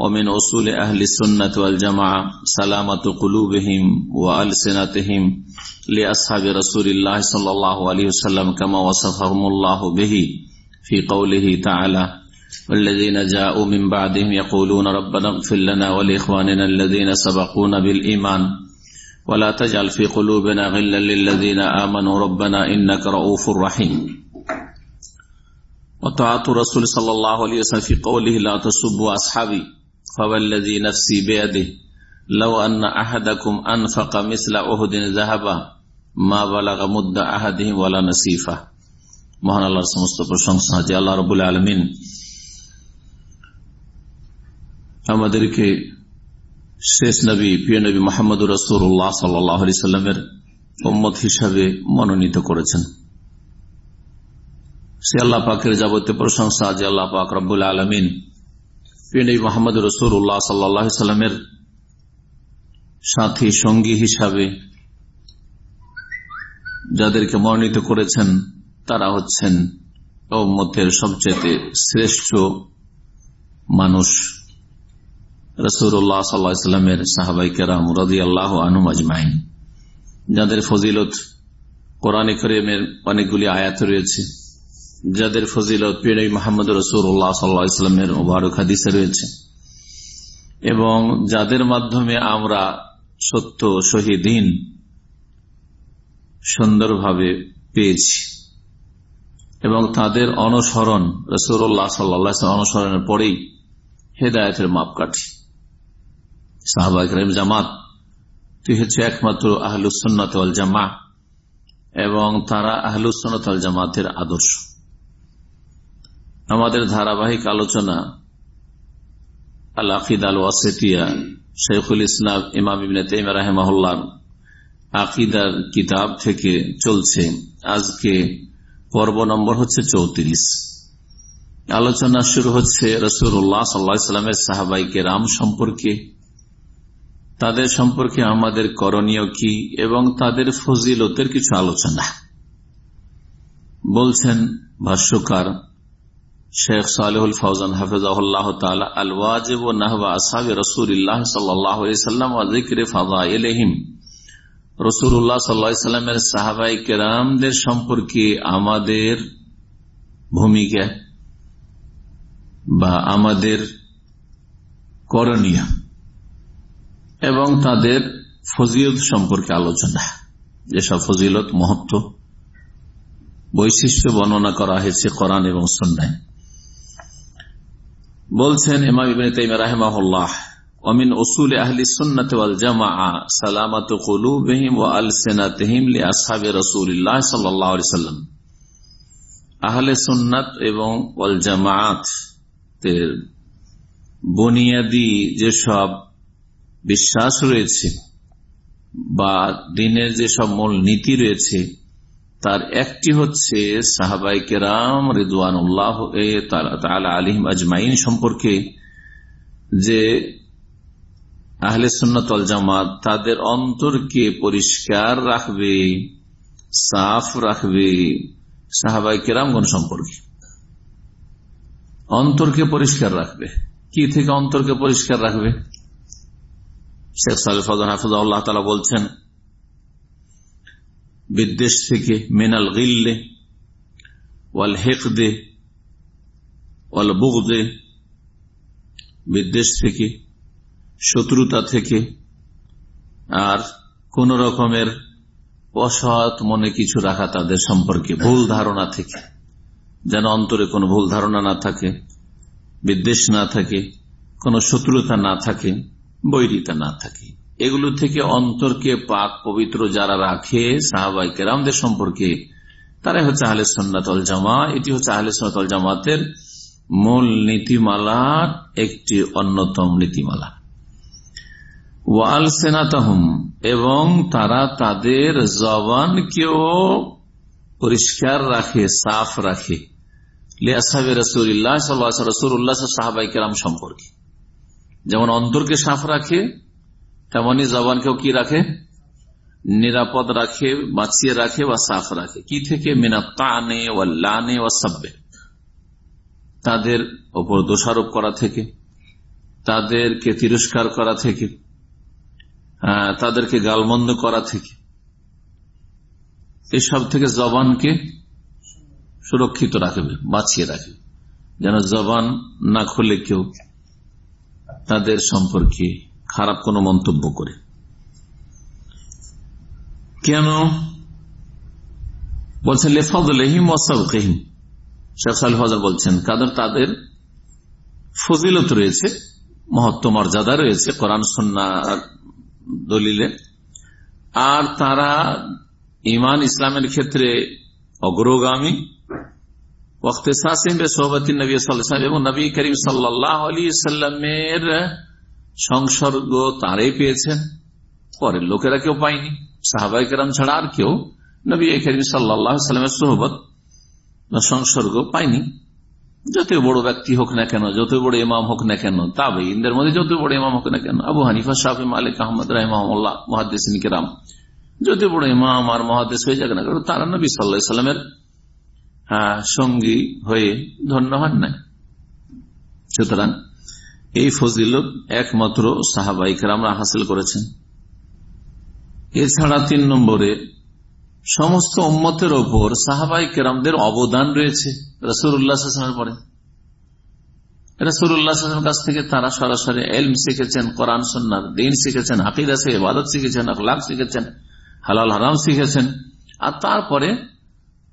ومن أصول أهل السنة والجماعة سلامة قلوبهم وألسنتهم لأصحاب رسول الله صلى الله عليه وسلم كما وصفهم الله به في قوله تعالى والذين جاءوا من بعدهم يقولون ربنا اغفر لنا ولإخواننا الذين سبقونا بالإيمان ولا تجعل في قلوبنا غلا للذين آمنوا ربنا إنك رؤوف رحيم وطاعة الرسول صلى الله عليه وسلم في قوله لا تسبوا أصحابي فوالذي نفسي بيده لو أن أحدكم أنفق مثل أهد ذهبا ما بلغ مد أحدهم ولا نسيفه মহান আল্লাহর সমস্ত প্রশংসা যে আল্লাহ রবুল আলমিন আমাদেরকে শেষ নবী প্রিয় নবী মোহাম্মদ রসুল্লাহ সাল্লি সাল্লামের মোহাম্মদ হিসাবে মনোনীত করেছেন সে আল্লাহ পাকের যাবতীয় প্রশংসা যে আল্লাহ পাক রব্বুল আলমিন নবী মোহাম্মদ রসুল্লাহ সাল্লাহ সাল্লামের সাথী, সঙ্গী হিসাবে যাদেরকে মনোনীত করেছেন, তারা হচ্ছেন মতের সবচেয়ে শ্রেষ্ঠ মানুষ রসুল্লাহ সাল্লামের সাহাবাই কেরাম রাজি আল্লাহ আনুম আজমাইন। যাদের ফজিলত কোরআন করিমের অনেকগুলি আয়াত রয়েছে যাদের ফজিলত মোহাম্মদ রসুল্লাহ সাল্লামের ওবারক হাদিসে রয়েছে। এবং যাদের মাধ্যমে আমরা সত্য, শহীদিন সুন্দরভাবে পেয়েছি এবং তাদের অনুসরণ রসুল্লাহ সাল্লা অনুসরণের পরেই হেদায়তের মাপকাঠি। সাহবাগ জামাত, তুই হচ্ছে একমাত্র আহলুসন্নত জামা এবং তারা আহলুসন্নত জামাতের আদর্শ। আমাদের ধারাবাহিক আলোচনা আল আকিদ আল ওয়াসেটিয়া শেখুল ইসলাম, ইমাম ইবিন তেম রাহেমাহুল্লার আকিদার কিতাব থেকে চলছে। আজকে পর্ব নম্বর হচ্ছে চৌত্রিশ। আলোচনা শুরু হচ্ছে রসুল্লাহ সাল্লামের সাহাবাইকে রাম সম্পর্কে। তাদের সম্পর্কে আমাদের করণীয় কি এবং তাদের ফজিলতের কিছু আলোচনা। বলছেন ভাষ্যকার শেখ সালেহুল ফৌজান হাফিজাহুল্লাহ তালা আল ওয়াজিব ও নাহবা আসাবি রসুল্লাহ সাল্লাম ফাদা এলহিম রসুল্লাহ সাল্লামের সাহাবাই কেরামদের সম্পর্কে আমাদের ভূমিকা বা আমাদের করণীয় এবং তাদের ফজিলত সম্পর্কে আলোচনা। যেসব ফজিলত, মহত্ব, বৈশিষ্ট্য বর্ণনা করা হয়েছে কোরআন এবং সন্ন্যায় বলছেন ইমাম ইবিন তাইমা রাহেমাহুল্লাহ অমিন ওসুল আহলি সুন্নাত জামা সালামাত কুলুবিহিম ওয়া আলসিনাতিহিম লি আসহাবি রাসূলিল্লাহ সাল্লাল্লাহু সাল্লাম। আহলে সুন্নাত এবং ওয়াল জামাত এর বুনিয়াদি যেসব বিশ্বাস রয়েছে বা দিনের যেসব মূল নীতি রয়েছে তার একটি হচ্ছে সাহাবাই কেরাম রিদওয়ানুল্লাহ আলিম আজমাইন সম্পর্কে যে আহলে সুন্নতল জামাত তাদের অন্তরকে পরিষ্কার রাখবে, সাফ রাখবে সাহাবাই কেরামগণ সম্পর্কে। অন্তরকে পরিষ্কার রাখবে। কি থেকে অন্তরকে পরিষ্কার রাখবে? শেখ সালেফাদ হাফিজাল্লাহ তালা বলছেন বিদ্বেষ থেকে মেনাল গিল্লে ওয়াল হেকদে ওয়াল বুগদে বিদ্বেষ থেকে শত্রুতা থেকে আর কোন রকমের অসৎ মনে কিছু রাখা তাদের সম্পর্কে, ভুল ধারণা থেকে। যেন অন্তরে কোনো ভুল ধারণা না থাকে, বিদ্বেষ না থাকে, কোনো শত্রুতা না থাকে, বৈরিতা না থাকে। এগুলো থেকে অন্তরকে পাক, পবিত্র যারা রাখে সাহাবাই কেরামদের সম্পর্কে, তারাই হচ্ছে আহলে সন্ন্যতল জামা এটি হচ্ছে আহলে সন্ন্যতল জামাতের মূল নীতিমালার একটি অন্যতম নীতিমালা। ওয়াল সেনাতাহম এবং তারা তাদের জবানকেও পরিষ্কার রাখে, সাফ রাখে। সাহাবাই কেরাম সম্পর্কে। যেমন অন্তরকে সাফ রাখে তেমনি জবানকেও কি রাখে? নিরাপদ রাখে, বাঁচিয়ে রাখে বা সাফ রাখে। কি থেকে? মিনা তানে ও লানে ও সাব্বে। তাদের ওপর দোষারোপ করা থেকে, তাদেরকে তিরস্কার করা থেকে তাদেরকে গালমন্দ করা থেকে। এসব থেকে জবানকে সুরক্ষিত রাখবে, বাঁচিয়ে রাখবে। যেন জবান না খুলে কেউ তাদের সম্পর্কে খারাপ কোনো মন্তব্য করে। কেন? বলছেন লেফাদুলহিম ওসাবকহিম শেখ সাল হাজার বলছেন, কাদের? তাদের ফজিলত রয়েছে, মহত্ব মর্যাদা রয়েছে কোরআন, সন্না দলিলে। আর তারা ইমান ইসলামের ক্ষেত্রে অগ্রগামী। এবং নবী করিম সাল্লাহ আলী সাল্লামের সংসর্গ তারাই পেয়েছেন। পরের লোকেরা কেউ পায়নি। সাহাবাই কেরাম ছাড়া আর কেউ নবী করিম সাল্লাহ সাল্লামের সোহবত সংসর্গ পায়নি। যত বড় ব্যক্তি হোক না কেন যত বড় ইমাম হোক না কেন তবে ইন্দের মধ্যে যত বড় ইমাম হোক না কেন, আবু হানিফা শাহি মালিক, আহমদ রাহমাল্লাহ মহাদিন কেরাম যত বড় ইমাম আর মহাদেশ হয়ে যাক না কেন, তারা নবী সাল্লাহ সাল্লামের সঙ্গী হয়ে ধন্য হন নাই। সুতরাং এই ফজিলত একমাত্র সাহাবাইকেরামরা হাসিল করেছেন। এছাড়া তিন নম্বরে, সমস্ত উম্মতের ওপর সাহাবাই কেরামদের অবদান রয়েছে রসুরামের পরে। রসুরামের কাছ থেকে তারা সরাসরি এলম শিখেছেন, কোরআন সন্ন্যার দিন শিখেছেন হাকিদা সে ইবাদত শিখেছেন, আখলাক শিখেছেন, হালাল হারাম শিখেছেন। আর তারপরে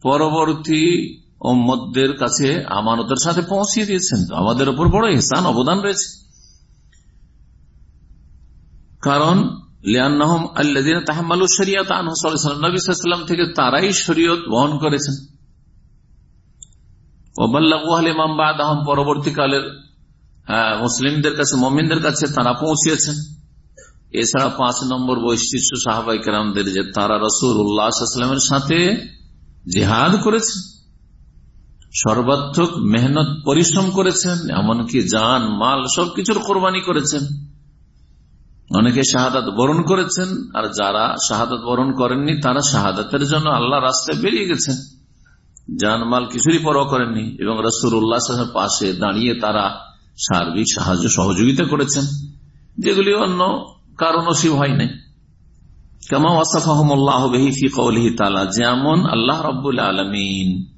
পরবর্তী ওম্মদের কাছে আমানতের সাথে পৌঁছিয়ে দিয়েছেন। আমাদের উপর বড় ইহসান অবদান রয়েছে। কারণ থেকে তারাই শরীয়ত বহন করেছেন। পরবর্তীকালের মুসলিমদের কাছে, মমিনদের কাছে তারা পৌঁছিয়েছেন। এছাড়া পাঁচ নম্বর বৈশিষ্ট্য সাহাবাই কেরামদের যে তারা রসুর উল্লাহামের সাথে জেহাদ করেছেন। সর্বাত্মক মেহনত পরিশ্রম করেছেন, এমনকি যান মাল সবকিছুর কোরবানি করেছেন। অনেকে শাহাদাত বরণ করেছেন, আর যারা শাহাদাত বরণ করেননি, তারা শাহাদাতের জন্য আল্লাহ রাস্তায় বেরিয়ে গেছেন। জানমাল কিছুরই পরোয়া করেননি, এবং রসুর উল্লাহ পাশে দাঁড়িয়ে তারা সার্বিক সাহায্য সহযোগিতা করেছেন, যেগুলি অন্য কারণ নসিব হয় নাই। কেমন ওয়াসাফাহমুল্লাহ বেহিফি কৌলিহি তালা যেমন আল্লাহ রব্বুল আলমিন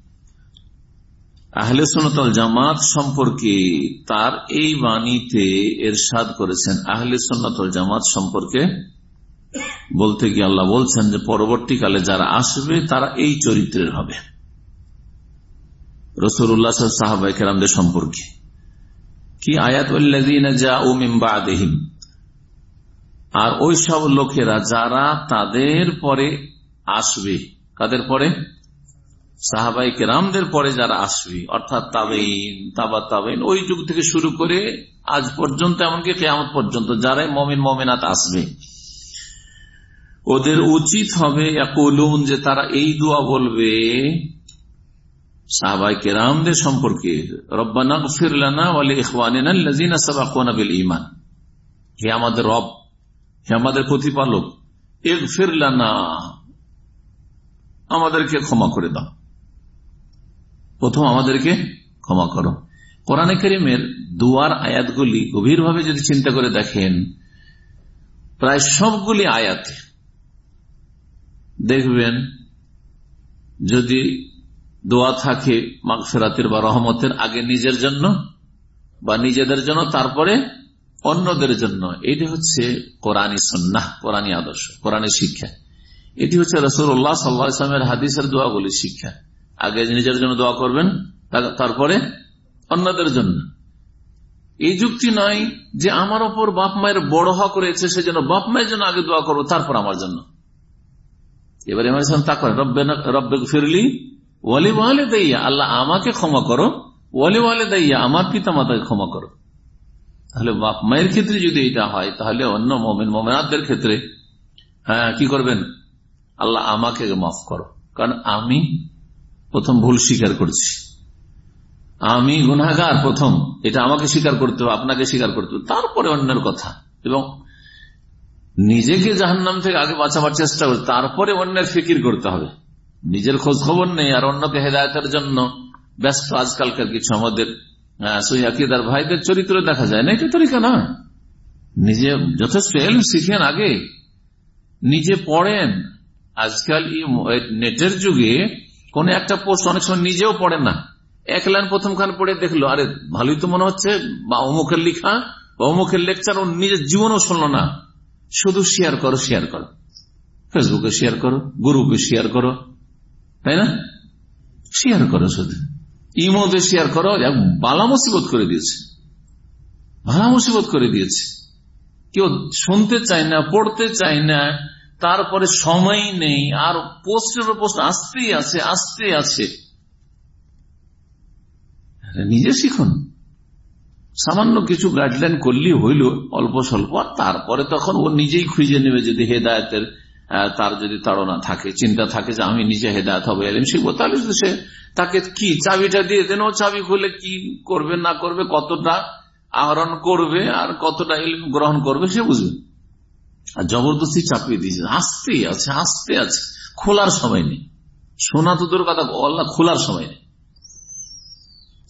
আহলে সোনতল জামাত সম্পর্কে তার এই বাণীতে এরশাদ করেছেন। আহলে সন্ন্যতল জামাত সম্পর্কে বলতে গিয়ে আল্লাহ বলছেন যে, পরবর্তীকালে যারা আসবে, তারা এই চরিত্রের হবে। সম্পর্কে। কি আয়াত? আর ওই সব লোকেরা যারা তাদের পরে আসবে, কাদের পরে? সাহাবাই কেরামদের পরে যারা আসবে, অর্থাৎ তাবেইন তাবা তাবেইন ওই যুগ থেকে শুরু করে আজ পর্যন্ত, এমনকি কেয়ামত পর্যন্ত যারাই মমিন, মমিনাত আসবে, ওদের উচিত হবে যে তারা এই দোয়া বলবে, সাহাবাই কেরামদের সম্পর্কে, রব্বানা ফিরলানা ইমান হে আমাদের রব, হে আমাদের প্রতিপালক এক ফিরলানা আমাদেরকে ক্ষমা করে দাও। প্রথম আমাদেরকে ক্ষমা করো। কোরআনে করিমের দুয়ার আয়াতগুলি গভীরভাবে যদি চিন্তা করে দেখেন, প্রায় সবগুলি আয়াতে দেখবেন, যদি দোয়া থাকে মাগফেরাতের বা রহমতের আগে নিজের জন্য বা নিজেদের জন্য, তারপরে অন্যদের জন্য। এটি হচ্ছে কোরআনী সন্না কোরআনী আদর্শ কোরআনী শিক্ষা। এটি হচ্ছে রসুল্লাহ সাল্লা ইসলামের হাদিসের দোয়াগুলি শিক্ষা। আগে নিজের জন্য দোয়া করবেন তারপরে অন্যদের জন্য। এই যুক্তি নয় যে আমার ওপর বাপ মায়ের বড় হক রয়েছে সেজন্য বাপ মায়ের জন্য আগে দোয়া করব, তারপর আমার জন্য। এবার ইমাম ইসলাম তা করে রব্বে ফিরলি ওয়ালি ওয়ালে দাইয়া আল্লাহ আমাকে ক্ষমা করো, ওয়ালি ওয়ালে দাইয়া আমার পিতা মাতাকে ক্ষমা করো। তাহলে বাপ মায়ের ক্ষেত্রে যদি এটা হয়, তাহলে অন্য মোমেন মোমেনাদের ক্ষেত্রে হ্যাঁ কি করবেন? আল্লাহ আমাকে মাফ করো। কারণ আমি প্রথম ভুল স্বীকার করছি। আমি গুনাগার প্রথম, এটা আমাকে স্বীকার করতে হবে, আপনাকে স্বীকার করতে হবে। তারপরে অন্যের কথা। এবং নিজেকে জাহান্নাম থেকে আগে বাঁচাবার চেষ্টা করতে তারপরে অন্যের ফিকির করতে হবে। নিজের খোঁজ খবর নেই আর অন্যকে হেদায়তের জন্য ব্যস্ত আজকালকার কিছু আমাদের সহিদার ভাইদের চরিত্র দেখা যায় না। এটা তরিকা না। নিজে যথেষ্ট এলম শিখেন আগে। নিজে পড়েন। আজকাল নেটের যুগে কোন একটা পোস্ট অনেক সময় নিজেও পড়েন না। এক লাইন প্রথম খান পড়ে দেখল, আরে ভালোই তো মনে হচ্ছে, বা অমুখের লিখা, বা অমুখের লেকচার ও নিজের জীবনও শুনলো না। শুধু শেয়ার করো শেয়ার করো। ফেসবুকে শেয়ার করো গুরুকে শেয়ার করো, তাই না? শেয়ার করো শুধু। ইমোতে শেয়ার করো বালা মুসিবত করে দিয়েছে। ভালা মুসিবত করে দিয়েছে। কেউ শুনতে চায় না, পড়তে চায় না তারপরে সময় নেই, আর পোস্টের পোস্ট আসতেই আছে, আসতে আছে। নিজে শিখুন। সামান্য কিছু গাইডলাইন করলেই হইল অল্প স্বল্প, আর তারপরে তখন ও নিজেই খুঁজে নেবে যদি হেদায়তের তার যদি তাড়না থাকে, চিন্তা থাকে যে আমি নিজে হেদায়ত হবে, এলিম শিখব, তাহলে সে তাকে কি চাবিটা দিয়ে দেন, ও চাবি খুলে কি করবে, না করবে, কতটা আহরণ করবে, আর কতটা এলিম গ্রহণ করবে, সে বুঝবে। আর জবরদস্তি চাপিয়ে দিয়েছে। আসতে আছে আসতে আছে। খোলার সময় নেই। শোনা তো তোর কথা আল্লাহ খোলার সময় নেই।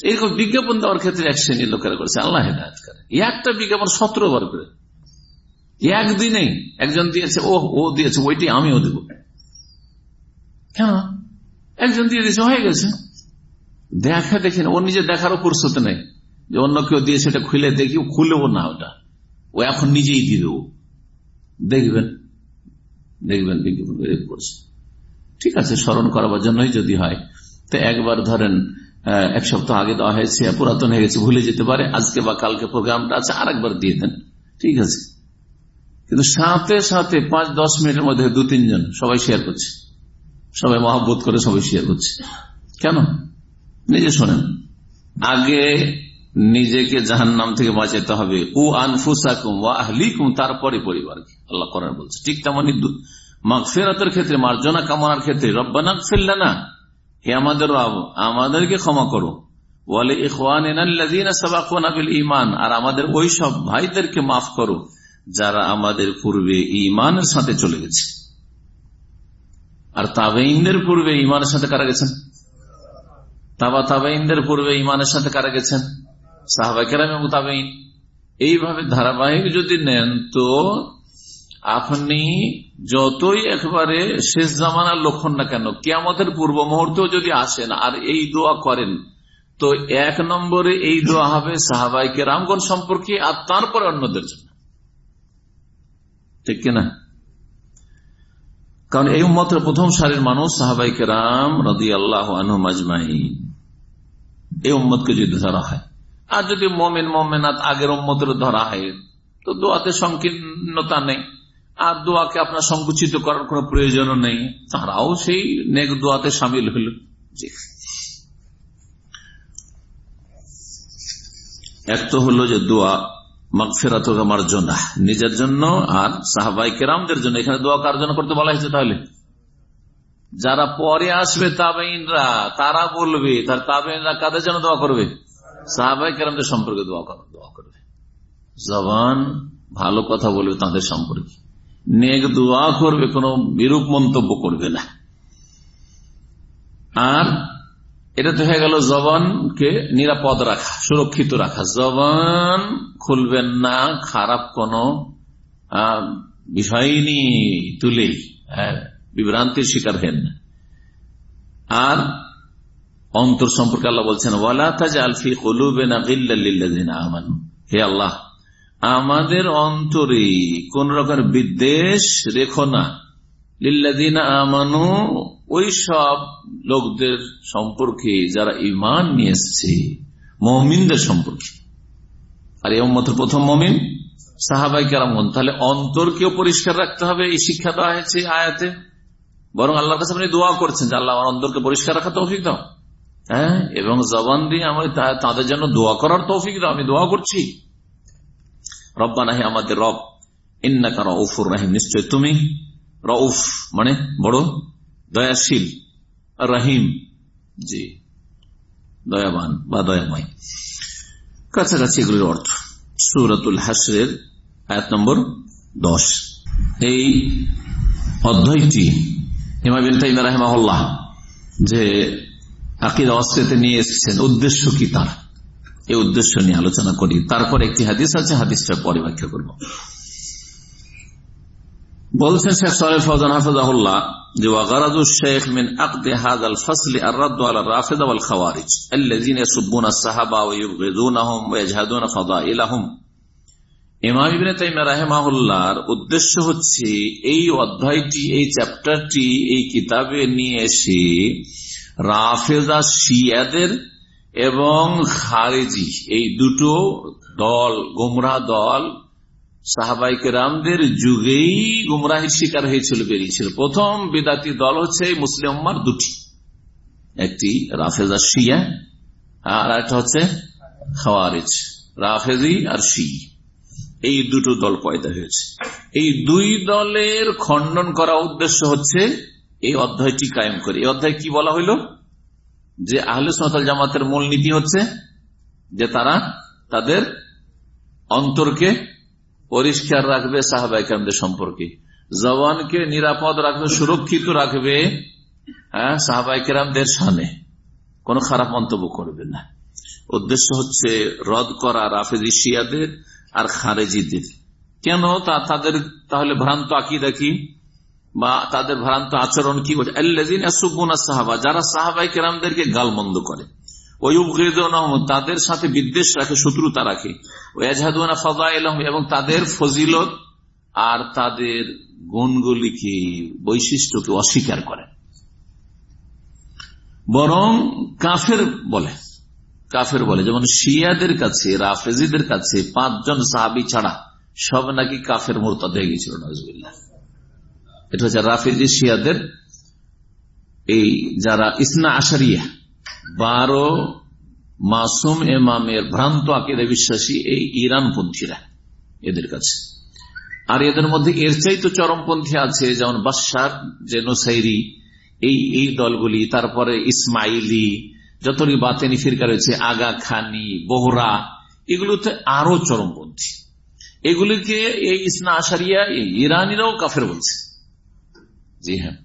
এরকম বিজ্ঞাপন দেওয়ার ক্ষেত্রে এক শ্রেণির লোকেরা করেছে। আল্লাহ হেদায়ত করে। একটা বিজ্ঞাপন সতেরো বার করে। একদিনে একজন দিয়েছে ও ও দিয়েছে, ওইটি আমিও দেব। কেন? একজন দিয়ে দিয়েছে, হয়ে গেছে। দেখা দেখি না। ও নিজে দেখারও ফুরসতে নেই যে অন্য কেউ দিয়েছে সেটা খুলে দেখি। খুলেও না ওটা। ও এখন নিজেই দিয়ে দেবো। দেখবেন দেখবেন বিজ্ঞাপন করছে। ঠিক আছে, স্মরণ করাবার জন্যই যদি হয়। তো একবার ধরেন এক সপ্তাহ আগে দেওয়া হয়েছে, পুরাতন হয়ে গেছে, ভুলে যেতে পারে, আজকে বা কালকে প্রোগ্রামটা আছে আর একবার দিয়ে দেন। ঠিক আছে। কিন্তু সাথে সাথে পাঁচ, দশ মিনিটের মধ্যে দু, তিনজন সবাই শেয়ার করছে। সবাই মহাবোধ করে সবাই শেয়ার করছে। কেন? নিজে শোনেন। আগে নিজেকে জাহান নাম থেকে বাঁচাতে হবে। ও আনফুসাকুম ও আহলিকুম, তারপরে পরিবারকে। আল্লাহ করার বলছে, ঠিক তেমনই মাগফেরাতের ক্ষেত্রে, মার্জনা কামনার ক্ষেত্রে, রব্বানা ফেললে হে আমাদের রব, আমাদেরকে ক্ষমা করো। আর আমাদের ওই সব ভাইদেরকে মাফ করো, যারা আমাদের পূর্বে ইমানের সাথে চলে গেছে। আর তাবেইনদের পূর্বে ইমানের সাথে কারা গেছেন? তাবা তাবেইনদের পূর্বে ইমানের সাথে কারা গেছেন? সাহাবাই কেরাম এবং তাবেইন এইভাবে ধারাবাহিক যদি নেন, তো আপনি যতই একবারে শেষ জামানার লক্ষণ না কেন, কেয়ামতের পূর্ব মুহূর্তেও যদি আসেন আর এই দোয়া করেন, তো এক নম্বরে এই দোয়া হবে সাহাবাইকে রামগণ সম্পর্কে আর তারপরে অন্যদের জন্য। ঠিক কিনা? কারণ এই উম্মতের প্রথম সারির মানুষ সাহাবাইকে রাম রদি আল্লাহ আজমাই এই উম্মতকে যদি ধরা হয়। আর যদি মোমেন, মোমেনাত আগের উম্মতের ধরা হয়, তো দোয়াতে সংকীর্ণতা নেই। আর দোয়াকে আপনার সংকুচিত করার কোন প্রয়োজন নেই। তারাও সেই নেক দোয়াতে সামিল হইল এক তো হলো যে দোয়া মাগফেরাত মার্জনা নিজের জন্য আর সাহাবাই কেরামদের জন্য। এখানে দোয়া কার জন্য করতে বলা হয়েছে তাহলে? যারা পরে আসবে তাবেইনরা তারা বলবে, তার তাবেইনরা কাদের জন্য দোয়া করবে? সাহাবাই সম্পর্কে দোয়া দোয়া করবে। জবান ভালো কথা বলবে তাদের সম্পর্কে। নেক দোয়া করবে, কোন বিরূপ মন্তব্য করবে না। আর এটা তো হয়ে গেল জবানকে নিরাপদ রাখা, সুরক্ষিত রাখা। জবান খুলবেন না, খারাপ কোন বিষয় নিয়ে তুলেই বিভ্রান্তির শিকার হেন আর অন্তর সম্পর্কে আল্লাহ বলছেন, ওয়ালা তাজ আলফি আমানু। হে আল্লাহ, আমাদের অন্তরে কোন রকম বিদ্বেষ রেখো না। লিল্লাদিনা আমানু, ওই সব লোকদের সম্পর্কে যারা ইমান নিয়ে এসছে, মমিনদের সম্পর্কে। আর এই প্রথম মমিন সাহাবাই কেরামন তাহলে অন্তরকেও পরিষ্কার রাখতে হবে, এই শিক্ষা দেওয়া হয়েছে আয়াতে। বরং আল্লাহর কাছে আপনি দোয়া করছেন যে, আল্লাহ আমার অন্তরকে পরিষ্কার রাখা তৌফিক দাও। হ্যাঁ? এবং জবান দিয়ে আমি তাদের জন্য দোয়া করার তৌফিক দাও, আমি দোয়া করছি। রব্বা নাহি আমাদের রব, ইন্নাকা রউফুর রাহিম, নিশ্চয় তুমি রউফ মানে বড় দয়াশীল, রাহিম, জি, দয়াবান বা দয়াময়। কাছাকাছি এগুলির অর্থ। সুরাতুল হাসরের আয়াত নম্বর দশ। এই অধ্যায়টি হিমাবিন তাইমা রাহেমাহুল্লাহ যে আকিদ অস্ত্রেতে নিয়ে এসেছেন। উদ্দেশ্য কি তার? এই উদ্দেশ্য নিয়ে আলোচনা করি। তারপর একটি হাদিস আছে, হাদিসটা পরে ব্যাখ্যা করব। বলছেন শেখ উদ্দেশ্য হচ্ছে, এই অধ্যায়টি, এই চ্যাপ্টারটি, এই কিতাবে নিয়ে এসে রাফেজা শিয়াদের এবং খারেজি, এই দুটো দল গোমরা দল সাহাবাইকে রামদের যুগেই গুমরাহির শিকার হয়েছিল, বেরিয়েছিল। প্রথম বেদাতি দল হচ্ছে মুসলিম দুটি। একটি রাফেজা শিয়া, আর একটা হচ্ছে খাওয়ারিজ, রাফেজি আর শি এই দুটো দল পয়দা হয়েছে। এই দুই দলের খণ্ডন করা উদ্দেশ্য হচ্ছে এই অধ্যায়টি কায়েম করে। এই অধ্যায় কি বলা হইল? যে আহলে সনাতল জামাতের মূল নীতি হচ্ছে যে তারা তাদের অন্তরকে পরিষ্কার রাখবে সাহাবাইকামদের সম্পর্কে। জবানকে নিরাপদ রাখবে, সুরক্ষিত রাখবে হ্যাঁ সাহাবাইকেরামদের সামনে। কোন খারাপ মন্তব্য করবে না। উদ্দেশ্য হচ্ছে রদ করা রাফেজি শিয়াদের আর খারেজিদের। কেন তা তাদের তাহলে ভ্রান্ত আকিদা কি? বা তাদের ভ্রান্ত আচরণ কি সাহাবা, যারা সাহাবাই কেরামদেরকে গালমন্দ করে। তাদের সাথে বিদ্বেষ রাখে, শত্রুতা রাখে। এবং তাদের ফজিলত আর তাদের গুণগুলিকে বৈশিষ্ট্যকে অস্বীকার করে। বরং কাফের বলে। কাফের বলে, যেমন শিয়াদের কাছে, রাফেজিদের কাছে পাঁচজন সাহাবি ছাড়া সব নাকি কাফের মোরতাদ হয়ে গেছিল নজরুল্লাহ এটা হচ্ছে রাফেজি শিয়াদের এই যারা ইসনা আশারিয়া, বারো মাসুম এমামের ভ্রান্ত আকিদা বিশ্বাসী এই ইরান পন্থীরা এদের কাছে। আর এদের মধ্যে এর চাইতে চরমপন্থী আছে যেমন বাসার যে নোসাইরি, এই এই দলগুলি, তারপরে ইসমাইলি যতটি বাতেনি ফিরকা রয়েছে, আগা খানি, বোহরা, এগুলোতে আরও চরমপন্থী। এগুলিকে এই ইসনা আশারিয়া ইরানিরাও কাফের বলছে। জি হ্যাঁ।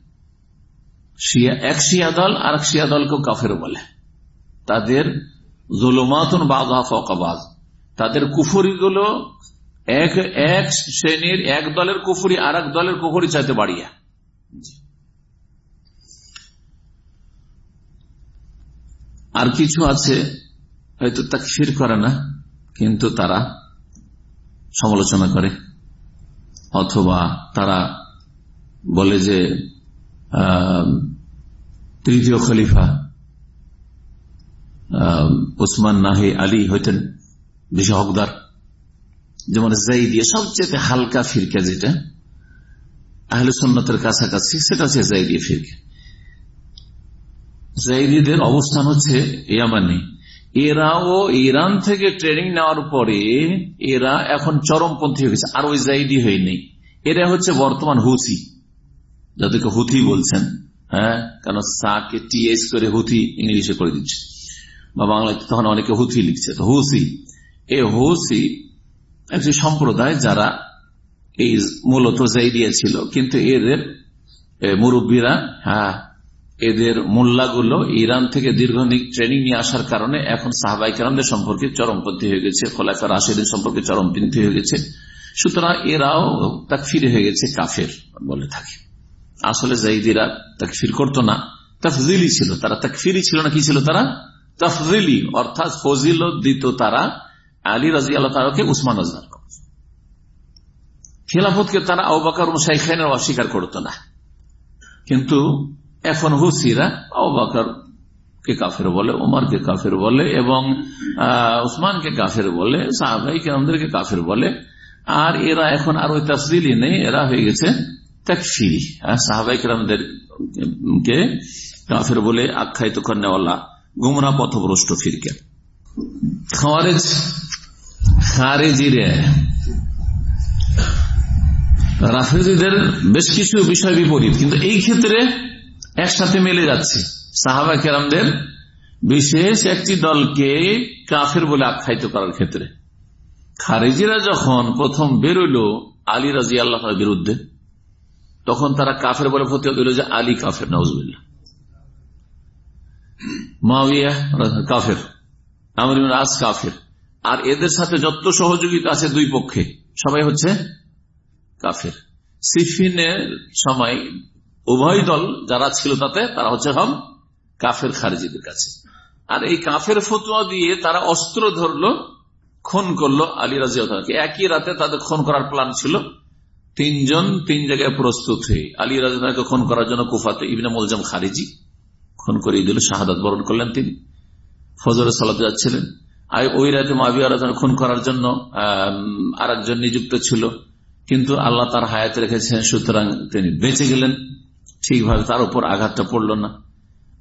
এক শিয়া দল আর এক শিয়া কাফের বলে। তাদের তাদের কুফুরি গুলো এক এক শ্রেণির, এক দলের কুফুরি আর এক দলের কুফুরি চাইতে বাড়িয়া। আর কিছু আছে, হয়তো তাকফির করে না, কিন্তু তারা সমালোচনা করে। অথবা তারা বলে যে তৃতীয় খলিফা ওসমান নাহে আলী হইতেন বেশি হকদার। যেমন জাইদিয়া সবচেয়ে হালকা ফিরকা যেটা, আহলে সন্ন্যতের কাছাকাছি, সেটা হচ্ছে জাইদিয়া ফিরকা। জাইদিদের অবস্থান হচ্ছে ইয়ামানে। এরাও ইরান থেকে ট্রেনিং নেওয়ার পরে এরা এখন চরমপন্থী হয়ে গেছে। আর ওই জাইদি হয়নি। এরা হচ্ছে বর্তমান হুসি। যাদেরকে হুথি বলছেন হ্যাঁ? কেন সাকে টিএস করে হুথি ইংলিশে করে দিচ্ছে। বা বাংলায় তখন অনেকে হুথি লিখছে। তো হুসি। এ হুসি একটি সম্প্রদায় যারা এই মূলত যাই দিয়েছিল কিন্তু এদের মুরব্বীরা হ্যাঁ এদের মোল্লাগুলো ইরান থেকে দীর্ঘদিন ট্রেনিং নিয়ে আসার কারণে এখন সাহবাই কেরামদের সম্পর্কে চরমপন্থী হয়ে গেছে, খোলাফা রাশেদিন সম্পর্কে চরমপন্থী হয়ে গেছে। সুতরাং এরাও তাক ফিরে হয়ে গেছে কাফের বলে থাকে। আসলে জাইদিরা তাকে ফির করতো না। তফজিলি ছিল তারা। তকফিরি ছিল না, কি ছিল তারা? তফজিলি, অর্থাৎ ফজিল দিত তারা আলী রাজি আল্লাহ তালাকে উসমান রাজার খেলাফতকে তারা আবাকার শাইখানের অস্বীকার করত না। কিন্তু এখন হুসিরা আবাকার কে কাফের বলে ওমরকে কাফের বলে এবং উসমানকে কাফের বলে, সাহাবাই কেরামদেরকে কাফের বলে। আর এরা এখন আর ওই তফজিলি নেই, এরা হয়ে গেছে তকফিরি সাহাবাইকরামদের কে? কাফের বলে, আখ্যায়িত গুমরা পথভ্রষ্ট ফিরকে। রাফেজিদের বেশ কিছু বিষয় বিপরীত, কিন্তু এই ক্ষেত্রে একসাথে মেলে যাচ্ছে। সাহাবা কেরামদের বিশেষ একটি দলকে কাফের বলে আখ্যায়িত করার ক্ষেত্রে। খারেজিরা যখন প্রথম বেরোল আলী রাজি আল্লাহ বিরুদ্ধে তখন তারা কাফের বলে ফতে দিল যে আলী কাফের নজবুল্লাহ কাফের, আমর আস কাফের। আর এদের সাথে যত সহযোগিতা আছে দুই পক্ষে, সবাই হচ্ছে কাফের। সিফিনের সময় উভয় দল যারা ছিল তাতে, তারা হচ্ছে হম কাফের খারিজিদের কাছে। আর এই কাফের ফতুয়া দিয়ে তারা অস্ত্র ধরলো, খুন করল আলী রাজিয়াকে একই রাতে তাদের খুন করার প্ল্যান ছিল। তিনজন তিন জায়গায় প্রস্তুত হয়ে আলী রাজাকে খুন করার জন্য কুফাতে ইবিনা মোলজাম খারিজি খুন করিয়ে দিল শাহাদ বরণ করলেন তিনি। ফজরে সালাতে যাচ্ছিলেন। আর ওই রাতে মাবিয়া রাজন খুন করার জন্য আর একজন নিযুক্ত ছিল। কিন্তু আল্লাহ তার হায়াত রেখেছেন, সুতরাং তিনি বেঁচে গেলেন। ঠিকভাবে তার উপর আঘাতটা পড়ল না।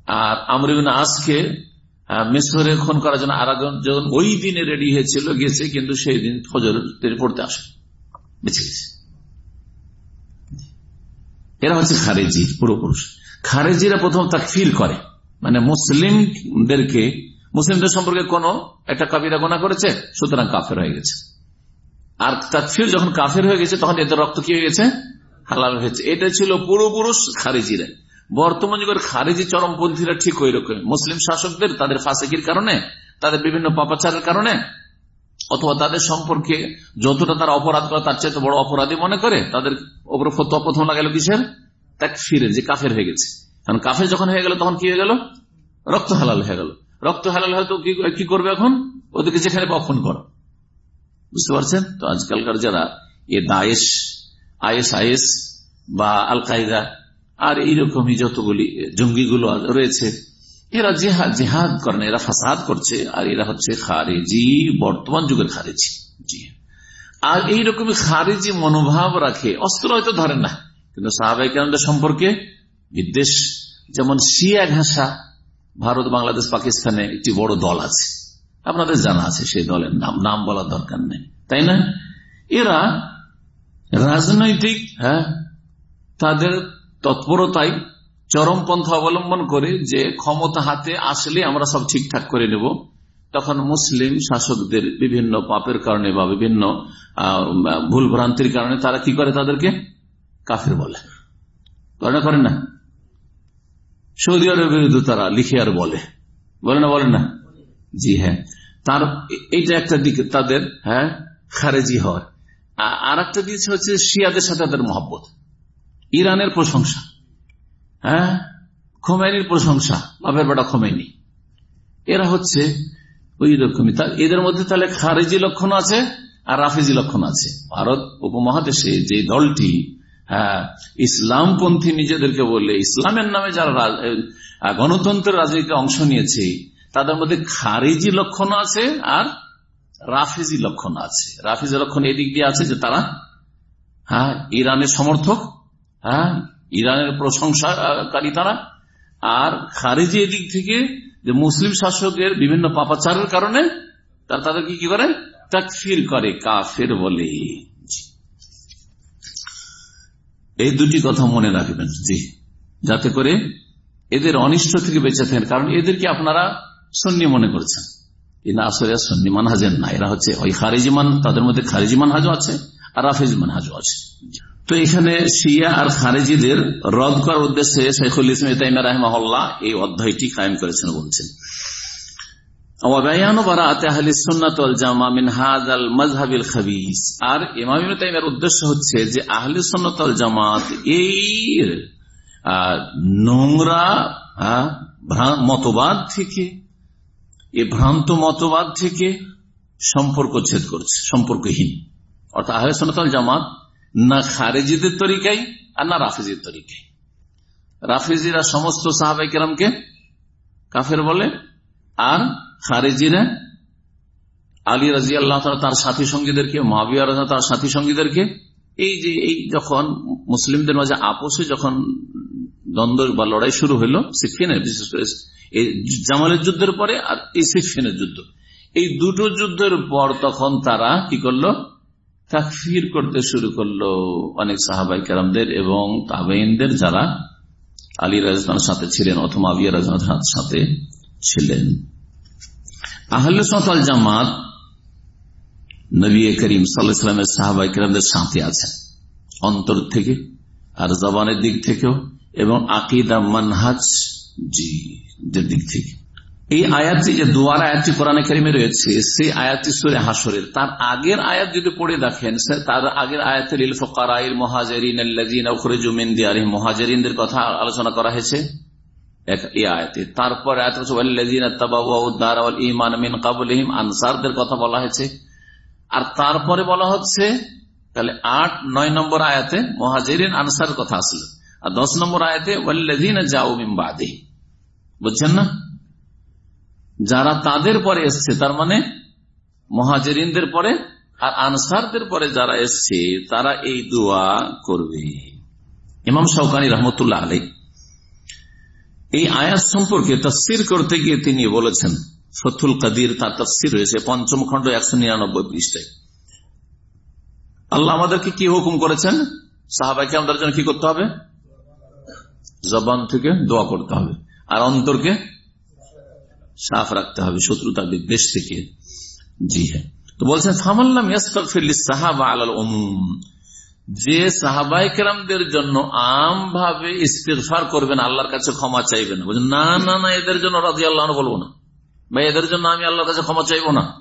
আর আমরিবিন আসকে মেসরে খুন করার জন্য আর একজন ওই দিনে রেডি হয়েছিল, গেছে, কিন্তু সেই দিন ফজর তিনি পড়তে আসে। বেঁচে গেছে। এরা হচ্ছে খারেজি, পুরোপুরুষ। খারেজিরা প্রথম তাকফির করে। মানে মুসলিমদেরকে, মুসলিমদের সম্পর্কে কোন একটা কাবিরা গোনা করেছে, সুতরাং কাফের হয়ে গেছে। আর তাকফির যখন কাফের হয়ে গেছে, তখন এদের রক্ত কি হয়ে গেছে? হালাল হয়েছে এটা ছিল পুরোপুরুষ খারেজিরা। বর্তমান যুগের খারেজি চরমপন্থীরা ঠিক ওই রকম। মুসলিম শাসকদের তাদের ফাঁসেকির কারণে, তাদের বিভিন্ন পাপাচারের কারণে, অথবা তাদের সম্পর্কে যতটা তারা অপরাধ করে, তার চেয়ে বড় অপরাধী মনে করে, তাদের ওপর প্রথম লাগালো কিসের? তাক ফিরে যে কাফের হয়ে গেছে। কারণ যখন হয়ে গেল, তখন কি হয়ে গেল? রক্ত হালাল হয়ে গেল। রক্ত হালাল হয়তো কি করবে এখন? ওদেরকে যেখানে বক্ষণ করো। বুঝতে পারছেন? তো আজকালকার যারা এ দায়েশ আইএস আইএস বা আল কায়দা আর এইরকমই যতগুলি জঙ্গিগুলো রয়েছে, এরা জেহাদ জেহাদ করেন, এরা ফাসাদ করছে, আর এরা হচ্ছে খারেজি, বর্তমান যুগের খারেজি। জি। আর এইরকমই খারেজি মনোভাব রাখে। অস্ত্র হয়তো ধরে না, কিন্তু সাহাবাই কেন্দ্র সম্পর্কে বিদ্বেষ যেমন শিয়া ঘাসা, ভারত, বাংলাদেশ, পাকিস্তানে একটি বড় দল আছে। আপনাদের জানা আছে সেই দলের নাম নাম বলার দরকার নেই, তাই না? এরা রাজনৈতিক হ্যাঁ তাদের তৎপরতায় চরমপন্থা অবলম্বন করে যে ক্ষমতা হাতে আসলে আমরা সব ঠিকঠাক করে নেব। তখন মুসলিম শাসকদের বিভিন্ন পাপের কারণে বা বিভিন্ন ভুল ভ্রান্তির কারণে তারা কি করে তাদেরকে? কাফের বলে। করে করেন না। সৌদি আরবের বিরুদ্ধে তারা লিখে আর বলে। বলে না বলে না? জি হ্যাঁ। তার, এইটা একটা দিক, তাদের হ্যাঁ খারেজি হওয়ার। আর একটা দিক হচ্ছে শিয়াদের সাথে তাদের মহব্বত। ইরানের প্রশংসা। হ্যাঁ? খোমেনির প্রশংসা। বাপের বেটা খোমেনি। এরা হচ্ছে, ওই রকমই। এদের মধ্যে তাহলে খারেজি লক্ষণ আছে? আর রাফেজি লক্ষণ আছে। ভারত উপমহাদেশে যে দলটি হ্যাঁ ইসলামপন্থী নিজেদেরকে বললে ইসলামের নামে যারা গণতন্ত্রের রাজনীতিতে অংশ নিয়েছে, তাদের মধ্যে খারিজি লক্ষণ আছে আর রাফেজি লক্ষণ আছে। রাফেজি লক্ষণ এদিক দিয়ে আছে যে তারা হ্যাঁ ইরানের সমর্থক হ্যাঁ ইরানের প্রশংসাকারী তারা, আর খারেজি এদিক থেকে যে মুসলিম শাসকের বিভিন্ন পাপাচারের কারণে তারা তাদেরকে কি করে? তাকফির করে কাফের বলে। এই দুটি কথা মনে রাখবেন, জি। যাতে করে এদের অনিষ্ট থেকে বেঁচে থাকেন। কারণ এদেরকে আপনারা সন্নি মনে করছেন। এরা আসলে সন্নি না, এরা হচ্ছে ওই খারিজি মান, তাদের মধ্যে খারিজি মানহাজও আছে আর রাফেজ মানহাজও আছে। তো এখানে শিয়া আর খারেজিদের রদ করার উদ্দেশ্যে শেখুল এই অধ্যায়টি কায়েম করেছেন বলছেন। আর ইমামের উদ্দেশ্য হচ্ছে যে আহলে সন্ন্যতল জামাত এই নোংরা মতবাদ থেকে, এ ভ্রান্ত মতবাদ থেকে সম্পর্ক ছেদ করছে, সম্পর্কহীন। অর্থাৎ আহলে সোনাতল জামাত না খারেজিদের তরিকাই আর না রাফিজির তরিকাই রাফিজিরা সমস্ত সাহাবাই কেরামকে কাফের বলে, আর খারেজিরা, আলী রাজি আল্লাহ তার সাথী সঙ্গীদেরকে মাবিয়া তার সাথী সঙ্গীদেরকে, এই যে, এই যখন মুসলিমদের মাঝে আপোষে যখন দ্বন্দ্ব বা লড়াই শুরু হলো সিফিনের বিশেষ করে এই জামালের যুদ্ধের পরে আর এই সিফিনের যুদ্ধ। এই দুটো যুদ্ধের পর তখন তারা কি করল? তাকফির করতে শুরু করল অনেক সাহাবাই কেরামদের এবং তাবেইনদের যারা আলী রাজনার সাথে ছিলেন অথবা আবিয়া রাজনার সাথে ছিলেন। আহলে জামাত নবী করিম সাল্লামের সাহাবাই কেরামদের সাথে আছেন। অন্তর থেকে আর জবানের দিক থেকেও এবং আকিদা মানহাজ জি দিক থেকে। এই আয়াতটি যে দুয়ার আয়াতটি কোরআনে কারিমে রয়েছে, সেই আয়াতটি সুরে হাসরের তার আগের আয়াত যদি পড়ে দেখেন তার আগের আয়াতের ইল মহাজরিনদের কথা আলোচনা করা হয়েছে। তারপর আনসারদের কথা বলা হয়েছে। আর তারপরে বলা হচ্ছে, তাহলে আট, নয় নম্বর আয়াতে মহাজরিন আনসার কথা আসলো। আর দশ নম্বর আয়াতে যাও বুঝছেন না? যারা তাদের পরে এসছে, তার মানে মহাজরিনদের পরে আর আনসারদের পরে যারা এসছে, তারা এই দোয়া করবে। ইমাম সৌকানি রহমতুল্লাহ আলী এই আয়াত সম্পর্কে তফসির করতে গিয়ে তিনি বলেছেন, ফতুল কাদির তার তফসির রয়েছে, পঞ্চম খণ্ড একশো নিরানব্বই পৃষ্ঠায়। আল্লাহ আমাদেরকে কি হুকুম করেছেন? সাহাবাইকে আমাদের জন্য কি করতে হবে? জবান থেকে দোয়া করতে হবে। আর অন্তরকে সাফ রাখতে হবে, শত্রুতা বিদ্বেষ থেকে। জি হ্যাঁ। তো বলছেন ফামাল্লাম সাহাবা আলাল যে সাহাবাই কেরামদের জন্য আম ভাবে ইস্তেফার করবেন, আল্লাহর কাছে ক্ষমা চাইবেন। না না না, এদের জন্য রাজি আল্লাহ বলব না। বা এদের জন্য আমি আল্লাহর কাছে ক্ষমা চাইব না।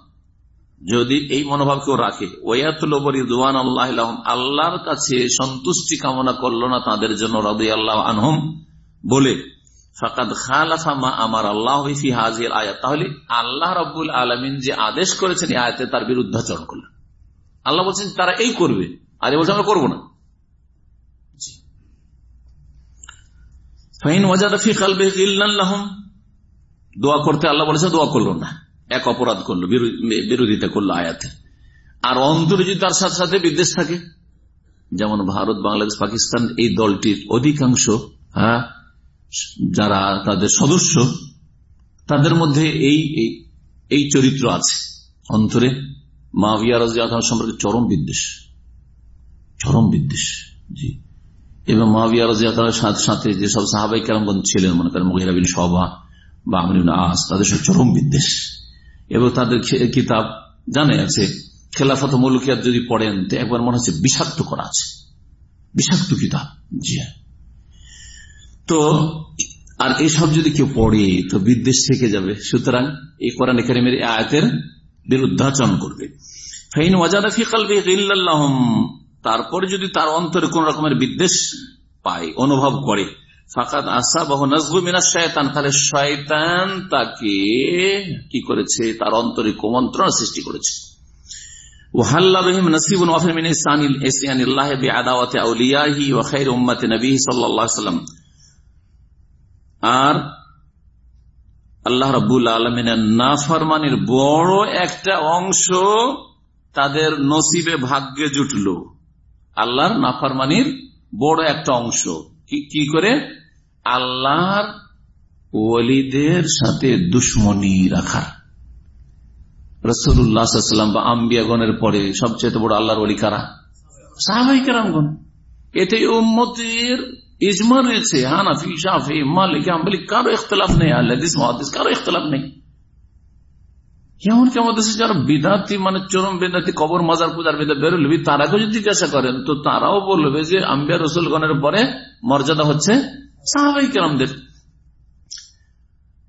যদি এই মনোভাব কেউ রাখে ওয়াতুলবরী দুয়ান আল্লাহ আল্লাহর কাছে সন্তুষ্টি কামনা করল না তাদের জন্য রাজি আল্লাহ আনহম বলে মা আমার আল্লাহ আয়াত। তাহলে আল্লাহ রব্বুল আলমিন যে আদেশ করেছেন আয়াতে তার বিরুদ্ধাচরণ করলেন। আল্লাহ বলছেন, তারা এই করবে। আর বলছে আমরা করব না। দোয়া করতে আল্লাহ বলেছে দোয়া করল না। এক অপরাধ করল বিরোধিতা করল আয়াতে। আর অন্তরে যদি তার সাথে সাথে বিদ্বেষ থাকে যেমন ভারত বাংলাদেশ পাকিস্তান এই দলটির অধিকাংশ হ্যাঁ যারা তাদের সদস্য তাদের মধ্যে এই এই চরিত্র আছে। অন্তরে মাভিয়া রাজিয়া সম্পর্কে চরম বিদ্বেষ। চরম বিদ্বেষ, জি। এবং মাভিয়া রাজিয়া সাথে যেসব সাহাবাই কেরামগঞ্জ ছিলেন, মনে করেন মহিরাবিন সভা বা আমিন আস, তাদের সব চরম বিদ্বেষ। এবং তাদের কিতাব জানে আছে, খেলাফত মৌলকিয়াত যদি পড়েন, তো একবার মনে হচ্ছে বিষাক্ত করা আছে। বিষাক্ত কিতাব, জি। তো, আর এসব যদি কেউ পড়ে, তো বিদ্বেষ থেকে যাবে। সুতরাং এই কোরআন একাডেমির আয়াতের বিরুদ্ধাচরণ করবে। ফাইন ওয়াজাদাফি কালবে তারপরে যদি তার অন্তরে কোন রকমের বিদ্বেষ পায় অনুভব করে ফাকাত আসা বহু নজরু মিনা শয়তান তাহলে শয়তান তাকে কি করেছে তার অন্তরে কুমন্ত্রণা সৃষ্টি করেছে وحل بهم نصيب وافر من إحسان إحسان الله بعداوة أوليائه وخير أمة نبيه صلى الله عليه وسلم আর আল্লাহ রবুল আলমিনের নাফরমানির বড় একটা অংশ তাদের নসিবে ভাগ্যে জুটল আল্লাহর নাফরমানির বড় একটা অংশ। কি করে? আল্লাহর ওলিদের সাথে দুশ্মনী রাখা। রসুল্লাহাম বা আম্বিয়াগণের পরে সবচেয়ে বড় আল্লাহর অলি কারা? সাহাবাহিকেরামগণ এতে ইজমা রয়েছে। হানাফি মালিক কারও ইখতলাফ নেই। আল্লাহ কারও ইখতলাফ নেই। আমাদের দেশে যারা বিদাতি মানে চরম বেদাতি কবর মাজার পূজার বেদা বেরোলবি তারাকে যদি জিজ্ঞাসা করেন, তো তারাও বলবে যে আম্বিয়া রসুলগণের পরে মর্যাদা হচ্ছে সাহাবাই কেরামদের।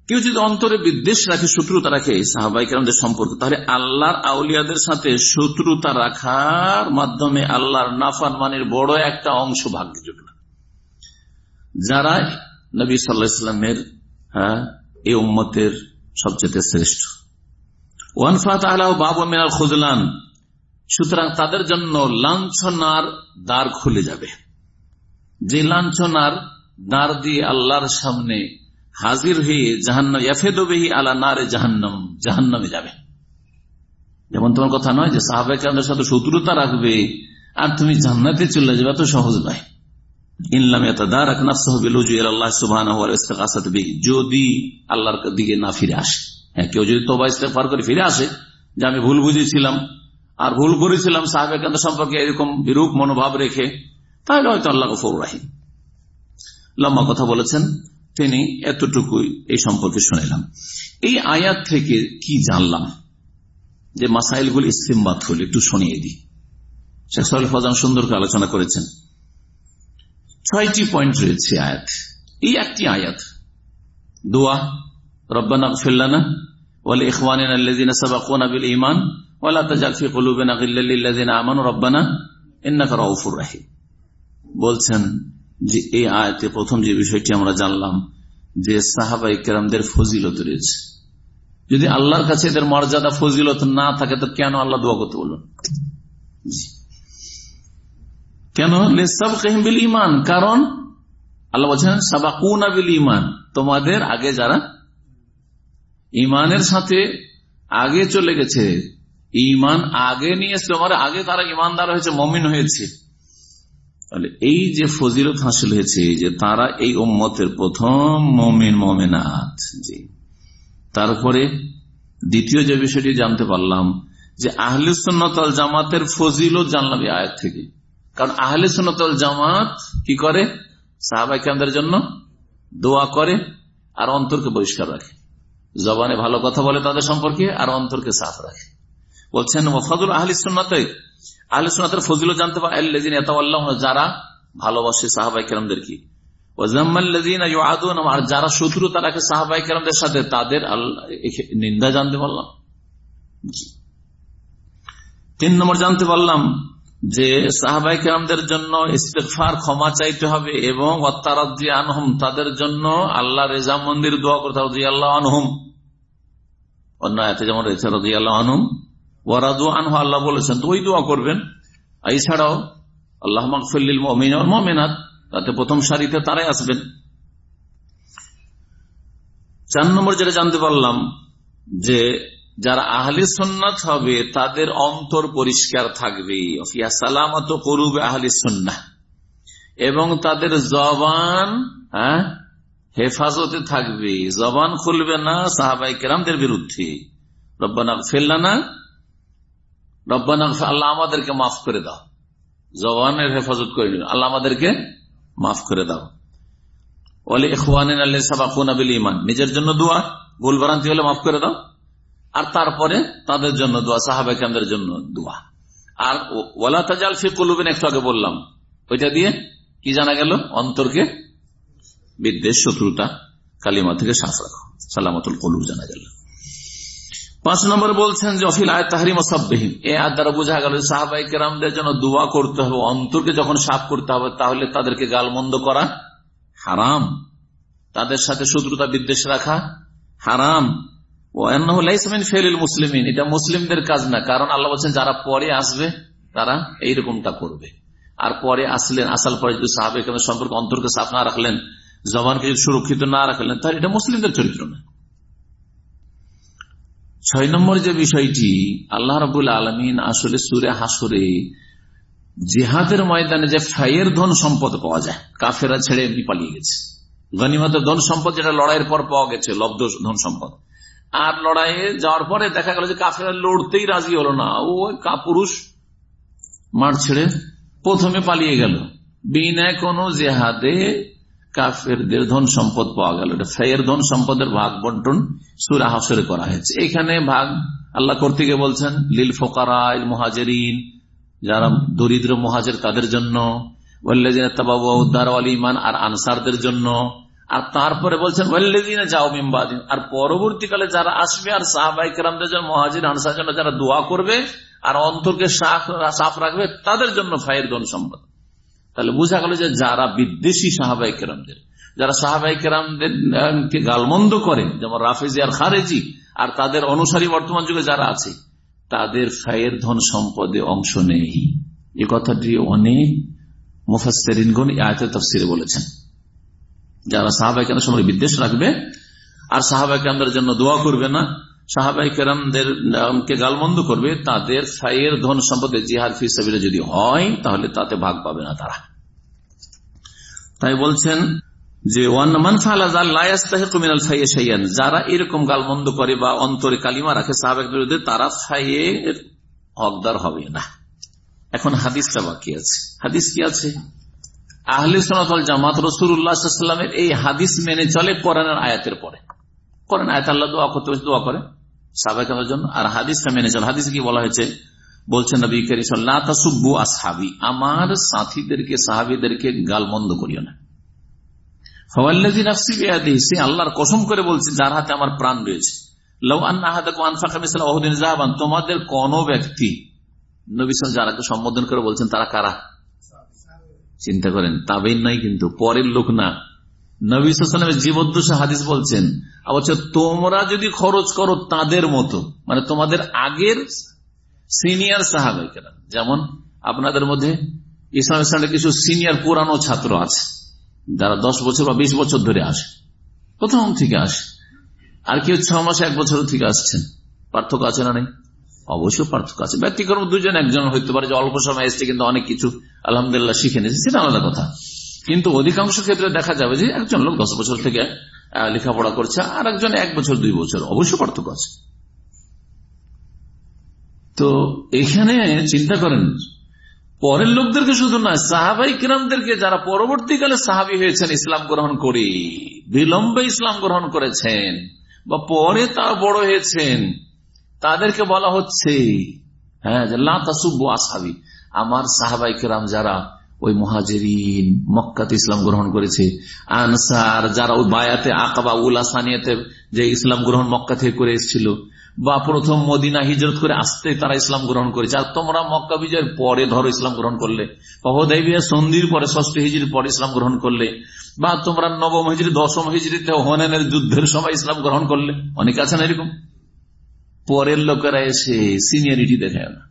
কেউ যদি অন্তরে বিদ্বেষ রাখে, শত্রুতা রাখে সাহাবাই কেরামদের সম্পর্ক, তাহলে আল্লাহর আউলিয়াদের সাথে শত্রুতা রাখার মাধ্যমে আল্লাহর নাফান মানের বড় একটা অংশ ভাগ্যে জুটবে। যারা নবী সাল্লাহামের হ্যাঁ এই উম্মতের সবচেয়ে শ্রেষ্ঠ। খুজলান। সুতরাং তাদের জন্য লাঞ্ছনার দ্বার খুলে যাবে। যে লাঞ্ছনার দ্বার দিয়ে আল্লাহর সামনে হাজির হয়ে আলা নারে জাহান্নাম, জাহান্নামে যাবে। যেমন তোমার কথা নয় যে সাহাবাহিক সাথে শত্রুতা রাখবে আর তুমি জান্নাতে চলে যাবে তো সহজ নয়। যদি আল্লাহর দিকে না ফিরে আসে। কেউ যদি তোবা ইস্তেফার করে ফিরে আসে, যে আমি ভুল বুঝেছিলাম, আর ভুল করেছিলাম সাহাবেকান্ত সম্পর্কে এরকম বিরূপ মনোভাব রেখে, তাহলে হয়তো আল্লাহ গফর রাহিম। লম্বা কথা বলেছেন, তিনি এতটুকুই এই সম্পর্কে শুনেলাম। এই আয়াত থেকে কি জানলাম? যে মাসাইলগুলি ইসলিমবাদ হল একটু শুনিয়ে দিই। শেখ সাল ফজান সুন্দর আলোচনা করেছেন। ছয়টি পয়েন্ট রয়েছে আয়াত। এই একটি আয়াত, দোয়া, রব্বানা ফিল্লানা রাহিম। বলছেন যে এই আয়াতে প্রথম যে বিষয়টি আমরা জানলাম যে সাহাবাই কেরামদের ফজিলত রয়েছে। যদি আল্লাহর কাছে এদের মর্যাদা ফজিলত না থাকে, তো কেন আল্লাহ দোয়া করতে বলুন কেন? লেসাব বিল ইমান কারণ আল্লাহ বলছেন, সাবাকুনা বিল ইমান তোমাদের আগে যারা ইমানের সাথে আগে চলে গেছে। ইমান আগে নিয়ে এসছে আমার আগে তারা ইমানদার হয়েছে, মমিন হয়েছে। তাহলে এই যে ফজিলত হাসিল হয়েছে যে তারা এই উম্মতের প্রথম মমিন মমিনাথ জি। তারপরে দ্বিতীয় যে বিষয়টি জানতে পারলাম, যে আহলে সুন্নতল জামাতের ফজিলত জানলাম এই আয়াত থেকে। কারণ আহলে সুন্নতল জামাত কি করে? সাহাবাই কেন্দ্রের জন্য দোয়া করে আর অন্তরকে বহিষ্কার রাখে। জবানে ভালো কথা বলে তাদের সম্পর্কে আর অন্তরকে সাফ রাখে। বলছেন, ওফাদুল আহলি সুন্নতে, আহলে ফজিল জানতে পারে যারা ভালোবাসে সাহাবাই কেরামদের কি? আর যারা শত্রু রাখে সাহাবাই কেরামদের সাথে তাদের নিন্দা জানতে পারলাম? তিন নম্বর জানতে পারলাম যে সাহাবাই কেরামদের জন্য ইস্তেফার ক্ষমা চাইতে হবে এবং আনহম, তাদের জন্য আল্লাহ রেজা মন্দির দোয়া করতে হবে আল্লাহ আনহম। অন্য এতে যেমন রয়েছে রাজি আল্লাহ আনহম ওয়ারাদু আনহু, আল্লাহ বলেছেন, তো ওই দোয়া করবেন। এছাড়াও আল্লাহ মকফিল মমিনাত, তাতে প্রথম সারিতে তারাই আসবেন। চার নম্বর যেটা জানতে পারলাম, যে যারা আহলি সন্ন্যত হবে, তাদের অন্তর পরিষ্কার থাকবে। সালামত করুবে আহলি সন্না এবং তাদের জবান হ্যাঁ হেফাজতে থাকবে। জবান খুলবে না সাহাবাই কেরামদের বিরুদ্ধে। রব্বানা ফেললা না রব্বানা আল্লাহ আমাদেরকে মাফ করে দাও। জবানের হেফাজত করে নিন আল্লাহ আমাদেরকে মাফ করে দাও। বলে ইমান নিজের জন্য দোয়া, ভুল ভ্রান্তি হলে মাফ করে দাও। আর তারপরে তাদের জন্য দোয়া, সাহাবাইকামদের জন্য দোয়া। আর ওলা তাজাল ফি কলুবেন, একটু আগে বললাম। ওইটা দিয়ে কি জানা গেল? অন্তরকে বিদ্বেষ, শত্রুতা, কালিমা থেকে শ্বাস রাখো। সালামতুল কলুব জানা গেল। পাঁচ নম্বর বলছেন যে, অফিল আয় তাহারিম সববিহীন এ আর দ্বারা বোঝা গেল সাহাবাই কেরামদের জন্য দোয়া করতে হবে, অন্তরকে যখন সাফ করতে হবে, তাহলে তাদেরকে গালমন্দ করা হারাম। তাদের সাথে শত্রুতা, বিদ্বেষ রাখা হারাম। এটা মুসলিমদের কাজ না। কারণ আল্লাহ বলছেন, যারা পরে আসবে, তারা এইরকমটা করবে। আর পরে আসলেন, আসার পরে যদি সাহাবে সম্পর্কে অন্তরকে সাফ না রাখলেন, জবানকে যদি সুরক্ষিত না রাখলেন, তাহলে এটা মুসলিমদের চরিত্র না। ছয় নম্বর যে বিষয়টি, আল্লাহ রবুল আলমিন আসলে সুরে হাসরে জেহাদের ময়দানে যে ফাইয়ের ধন সম্পদ পাওয়া যায় কাফেরা ছেড়ে পালিয়ে গেছে। গনিমতের ধন সম্পদ যেটা লড়াইয়ের পর পাওয়া গেছে, লব্ধ ধন সম্পদ। আর লড়াইয়ে যাওয়ার পরে দেখা গেল যে কাফেরা লড়তেই রাজি হলো না। ও কাপুরুষ মাঠ ছেড়ে প্রথমে পালিয়ে গেল। বিনা কোনো জেহাদে কাফেরদের ধন সম্পদ পাওয়া গেল। ফেয়ের ধন সম্পদের ভাগ বন্টন সুরা হাসরে করা হয়েছে। এখানে ভাগ আল্লাহ করতে গিয়ে বলছেন, লিল ফোকারাই মহাজেরিন, যারা দরিদ্র মহাজের তাদের জন্য ইমান আর আনসারদের জন্য। আর তারপরে বলছেন যাও মিম্বাদিন আর পরবর্তীকালে যারা আসবে, আর সাহাবাই কেরামদের জন্য মহাজির, আনসার জন্য যারা দোয়া করবে, আর অন্তরকে সাফ রাখবে, তাদের জন্য ফাইয়ের ধন সম্পদ। তাহলে বোঝা গেল যে যারা বিদ্বেষী সাহাবাই কেরামদের, যারা সাহাবাই কেরামদেরকে গালমন্দ করে, যেমন রাফেজি আর খারেজি, আর তাদের অনুসারী বর্তমান যুগে যারা আছে, তাদের ফায়ের ধন সম্পদে অংশ নেই। এ কথাটি অনেক মুফাসেরিনগণ আয়তে তফসিরে বলেছেন। যারা সাহাবাই সময় বিদ্বেষ রাখবে, আর সাহাবাই কেরামদের জন্য দোয়া করবে না সাহাবাই কেরামদের গালমন্দ করবে, তাদের ফাইয়ের ধন সম্পদে জিহাদ ফিসাবিলে যদি হয়, তাহলে তাতে ভাগ পাবে না তারা। তাই বলছেন যে যারা এরকম গালমন্দ করে বা অন্তরে কালিমা রাখে সাহাবেক বিরুদ্ধে, তারা ফাইয়ের হকদার হবে না। এখন হাদিসটা বাকি আছে। হাদিস কি আছে? আহলে সোনাতল জামাত রসুল্লাহামের এই হাদিস মেনে চলে কোরআনের আয়াতের পরে। করেন আয়াত আল্লাহ দোয়া করতে দোয়া করে সাবেকের জন্য। আর হাদিসটা মেনে চলে। হাদিস কি বলা হয়েছে? বলছেন নবী আসহাবি, আমার সাথীদেরকে, সাহাবিদেরকে গালমন্দ করিও না। আল্লাহর কসম করে বলছে, যার হাতে আমার প্রাণ রয়েছে। তোমাদের কোন ব্যক্তি নবিসাল যারাকে সম্বোধন করে বলছেন, তারা কারা? চিন্তা করেন তাবেই নাই কিন্তু, পরের লোক না। নবীলামের জীবদ্দশা হাদিস বলছেন, অবশ্য তোমরা যদি খরচ করো তাদের মতো মানে তোমাদের আগের সিনিয়র সাহাবাইকেরা যেমন আপনাদের মধ্যে ইসলাম ইসলামের কিছু সিনিয়র পুরানো ছাত্র আছে, যারা দশ বছর বা বিশ বছর ধরে আসে, প্রথম থেকে আসে, আর কেউ ছ মাসে এক বছর থেকে আসছেন, পার্থক্য আছে না নেই? অবশ্যই পার্থক্য আছে। ব্যক্তিক্রম দুজন, একজন হইতে পারে যে অল্প সময় এসছে কিন্তু অনেক কিছু আলহামদুলিল্লাহ শিখে নিয়েছে, সেটা আলাদা কথা। কিন্তু অধিকাংশ ক্ষেত্রে দেখা যাবে যে একজন লোক দশ বছর থেকে লেখাপড়া করছে আর একজন এক বছর, দুই বছর অবশ্যই পার্থক্য আছে। তো এখানে চিন্তা করেন, পরের লোকদেরকে শুধু নয় সাহাবাই কিরামদেরকে যারা পরবর্তীকালে সাহাবি হয়েছেন, ইসলাম গ্রহণ করে বিলম্বে ইসলাম গ্রহণ করেছেন, বা পরে তার বড় হয়েছেন তাদেরকে বলা হচ্ছে হ্যাঁ লাসুব্বু আসাবি আমার সাহাবাই কিরাম যারা ওই মহাজেরিন, মক্কাতে ইসলাম গ্রহণ করেছে, আনসার যারা ওই বায়াতে আকাবা উলাসানিয়াতে যে ইসলাম গ্রহণ মক্কা থেকে করে এসেছিল, বা প্রথম মদিনা হিজরত করে আসতে তারা ইসলাম গ্রহণ করেছে। আর তোমরা মক্কা বিজয়ের পরে ধরো ইসলাম গ্রহণ করলে। অহদাইবিয়া সন্ধির পরে, ষষ্ঠ হিজড়ির পরে ইসলাম গ্রহণ করলে। বা তোমরা নবম হিজড়ি দশম হিজড়িতে হনেনের যুদ্ধের সময় ইসলাম গ্রহণ করলে। অনেক আছে না এরকম? পরের লোকেরা এসে সিনিয়রিটি দেখায় না।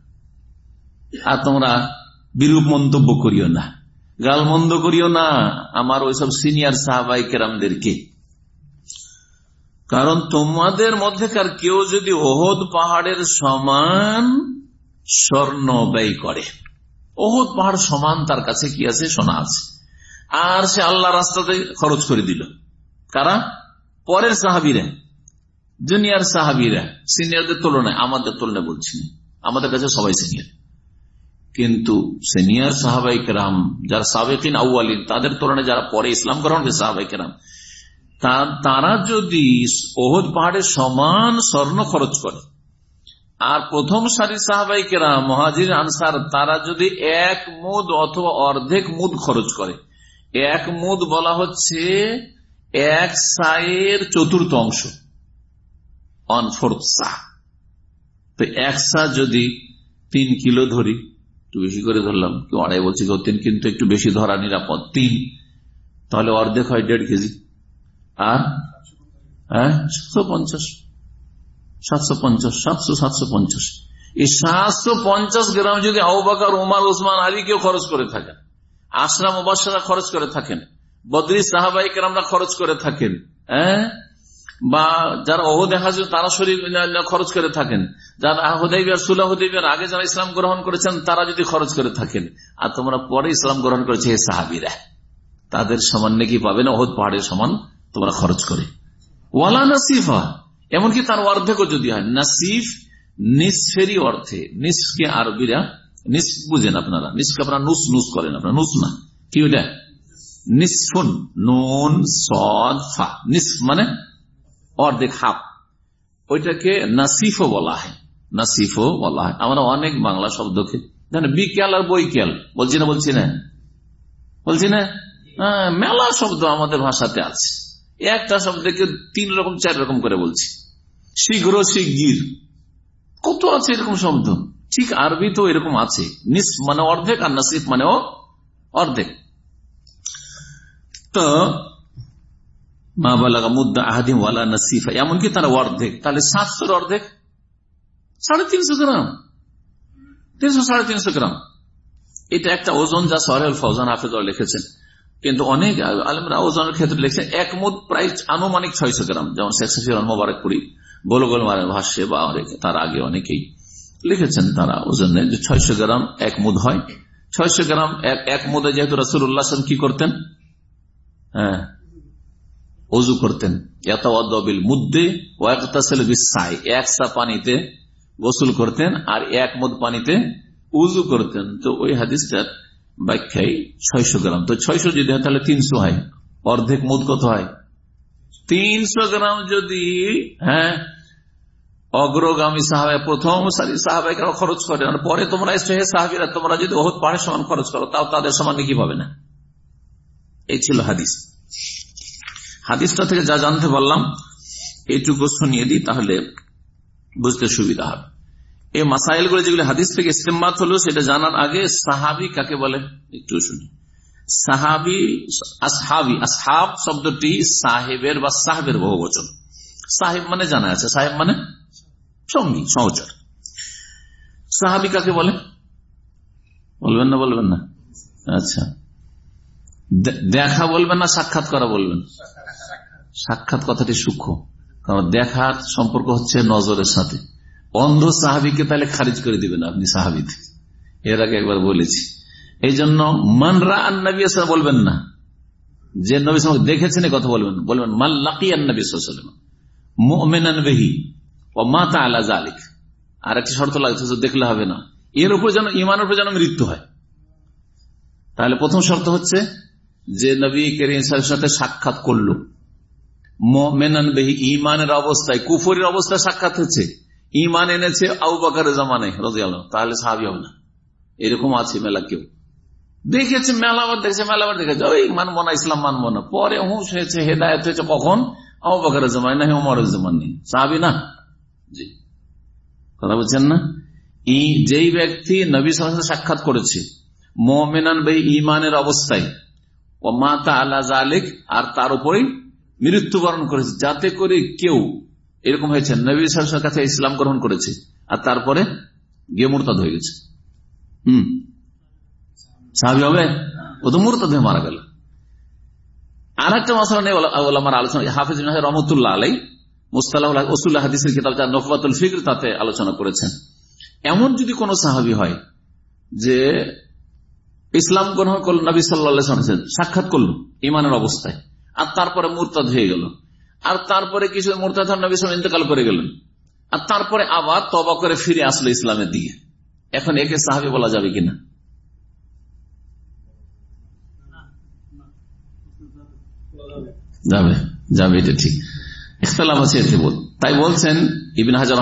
আর তোমরা বিরূপ মন্তব্য করিও না। গাল মন্দ করিও না আমার ওইসব সিনিয়র সাহাবাই কেরামদেরকে। কারণ তোমাদের মধ্যেকার কেউ যদি ওহদ পাহাড়ের সমান স্বর্ণ ব্যয় করে। ওহদ পাহাড় সমান তার কাছে কি আছে? সোনা আছে। আর সে আল্লাহ রাস্তাতে খরচ করে দিল। কারা? পরের সাহাবিরা। জুনিয়র সাহাবিরা সিনিয়রদের তুলনায়, আমাদের তুলনায় বলছি আমাদের কাছে সবাই সিনিয়র কিন্তু সিনিয়র সাহাবাই কেরাম, যারা সাবেকিন আউআলিন তাদের তুলনায় যারা পরে ইসলাম গ্রহণ করে সাহাবাই কেরাম তারা যদি ওহদ পাহাড়ের সমান স্বর্ণ খরচ করে, আর প্রথম সারি সাহাবাই কেরাম, মহাজির আনসার, তারা যদি এক মুদ অথবা অর্ধেক মুদ খরচ করে, এক মুদ বলা হচ্ছে এক সায়ের চতুর্থ অংশ। অন ফোর্থ সা তো এক সা যদি তিন কিলো ধরি, একটু বেশি করে ধরলাম, কেউ আড়াই বলছি কেউ তিন, কিন্তু একটু বেশি ধরা নিরাপদ, তিন, তাহলে অর্ধেক হয় দেড় কেজি। আর? হ্যাঁ সাতশো পঞ্চাশ। এই সাতশো পঞ্চাশ গ্রাম যদি আবাকার উমার ওসমান আলী কেউ খরচ করে থাকেন আশরাম ওবাসারা খরচ করে থাকেন, বদরি সাহাবাই কেরামরা খরচ করে থাকেন হ্যাঁ? বা যারা অহদে হাজির তারা শরীর খরচ করে থাকেন। যারা হুদাইবিয়ার সুলা হুদাইবিয়ার আগে যারা ইসলাম গ্রহণ করেছেন, তারা যদি খরচ করে থাকেন। আর তোমরা পরে ইসলাম গ্রহণ করেছে সাহাবিরা, তাদের সমান নাকি পাবে না, অহদ পাহাড়ের সমান তোমরা খরচ করে। ওয়ালা নাসিফা, এমনকি তার অর্ধেকও যদি হয়। নাসিফ নিসফেরি অর্থে নিসকে আরবিরা নিস বুঝেন আপনারা নিসকে আপনারা নুস নুস করেন আপনারা, নুস না। কি ওটা নিসফুন, নুন, সদ, ফা। নিস মানে অর্ধেক হাফ। ওইটাকে নাসিফও বলা হয়। নাসিফও বলা হয়। আমরা অনেক বাংলা শব্দকে বিকেল আর বৈকেল। বলছি না বলছি না? বলছি না? মেলা শব্দ আমাদের ভাষাতে আছে। একটা শব্দকে তিন রকম, চার রকম করে বলছি। শীঘ্র শিগগির কত আছে এরকম শব্দ? ঠিক আরবি তো এরকম আছে। নিস মানে অর্ধেক আর নাসিফ মানেও অর্ধেক। তো মা বালাগা মুদ্দা আহাদিম ওয়ালা নাসিফা। এমনকি তারা অর্ধেক, তাহলে সাতশোর অর্ধেক? সাড়ে তিনশো গ্রাম। তিনশো, সাড়ে তিনশো গ্রাম। এটা একটা ওজন যা সহেল ফৌজান হাফেজ লিখেছেন। কিন্তু অনেক আলমরা ওজনের ক্ষেত্রে লিখছেন, এক মুদ প্রায় আনুমানিক ছয়শো গ্রাম। যেমন শেখ সফির মোবারকপুরি গোল গোল মারের ভাষ্যে বা তার আগে অনেকেই লিখেছেন তারা ওজনে যে ছয়শো গ্রাম এক মুদ হয়, ছয়শো গ্রাম এক মুদে যেহেতু রসুল্লাহ কি করতেন? হ্যাঁ অজু করতেন। মুদ্দে একসা পানিতে গোসল করতেন আর এক মুদ পানিতে উজু করতেন। তো ওই হাদিসটার ব্যাখ্যায় ছয়শো গ্রাম। তো ছয়শো যদি হয় তাহলে তিনশো হয়। অর্ধেক মুদ কত হয়? তিনশো গ্রাম যদি হ্যাঁ অগ্রগামী সাহাবায়, প্রথম সাহাবাহিক খরচ করে। আর পরে তোমরা এসে সাহাবিরা, তোমরা যদি বহুত পাহাড়ের সমান খরচ করো, তাও তাদের সমান কি পাবে না। এই ছিল হাদিস। হাদিসটা থেকে যা জানতে পারলাম, এইটুকু শুনিয়ে দিই, তাহলে বুঝতে সুবিধা হবে। এই মাসাইলগুলো যেগুলো হাদিস থেকে ইস্তেমাত হলো, সেটা জানার আগে সাহাবি কাকে বলে? একটু শুনি। সাহাবি, আসহাবি, আসহাব শব্দটি সাহেবের বা সাহেবের বহু বচন সাহেব মানে জানা আছে। সাহেব মানে সঙ্গী, সহচর। সাহাবি কাকে বলে? বলবেন না বলবেন না। আচ্ছা। দেখা বলবেন না, সাক্ষাৎ করা বলবেন? সাক্ষাৎ কথাটি সূক্ষ্ম। কারণ দেখার সম্পর্ক হচ্ছে নজরের সাথে। অন্ধ সাহাবিকে তাহলে খারিজ করে দিবেন আপনি সাহাবিতে এর আগে একবার বলেছি। এই জন্য মানরা আন্নবী বলবেন না। যে নবী দেখেছেন কথা বলবেন বলবেন মাল্লাকি আন্নবী মোমেনান বেহি ও মাতা আলা জালিক আর একটি শর্ত লাগছে দেখলে হবে না। এর উপর যেন ইমানের উপর যেন মৃত্যু হয়। তাহলে প্রথম শর্ত হচ্ছে যে নবী সাথে সাক্ষাৎ করল। মেনান বেহি ইমানের অবস্থায়, কুফরের অবস্থায় সাক্ষাৎ হচ্ছে ইমান এনেছে আউ বাকারের জামানে রাজিয়াল তাহলে সাহাবি হবে না। এরকম আছে মেলা কেউ। দেখেছে মেলাবার দেখেছে মেলাবার দেখেছে। ওই মানবো না, ইসলাম মানবো না। পরে হুঁশ হয়েছে, হেদায়ত হয়েছে কখন? না জামান নেই সাহাবি না? জি। কথা বলছেন না? যেই ব্যক্তি নবী সাক্ষাৎ করেছে, মোমেনান ভাই ইমানের অবস্থায় ও মাতা আল্লাহ আর তার উপরেই মৃত্যুবরণ করেছে, যাতে করে কেউ এরকম হয়েছে, নবী সাহেবের কাছে ইসলাম গ্রহণ করেছে, আর তারপরে গিয়ে মুরতাদ হয়ে গেছে। হম। সাহাবি হবে? ও তো মুরতাদ হয়ে মারা গেল। আর একটা মশলা নেই আমার আলোচনা হাফিজ রহমতুল্লাহ আলাই তাতে আলোচনা করেছেন। এমন যদি কোন সাহাবি হয় যে ইসলাম গ্রহণ করল, নবী সাল্লা সাক্ষাৎ করল ইমানের অবস্থায়। আর তারপরে মুরতাদ হয়ে গেল। আর তারপরে কিছু মোরতাদ নবী ইন্তকাল করে গেলেন। আর তারপরে আবার তবা করে ফিরে আসলো ইসলামের দিকে। এখন একে সাহাবি বলা যাবে কিনা? যাবে। যাবে, এটা ঠিক। তাই বলছেন ইবিন হাজার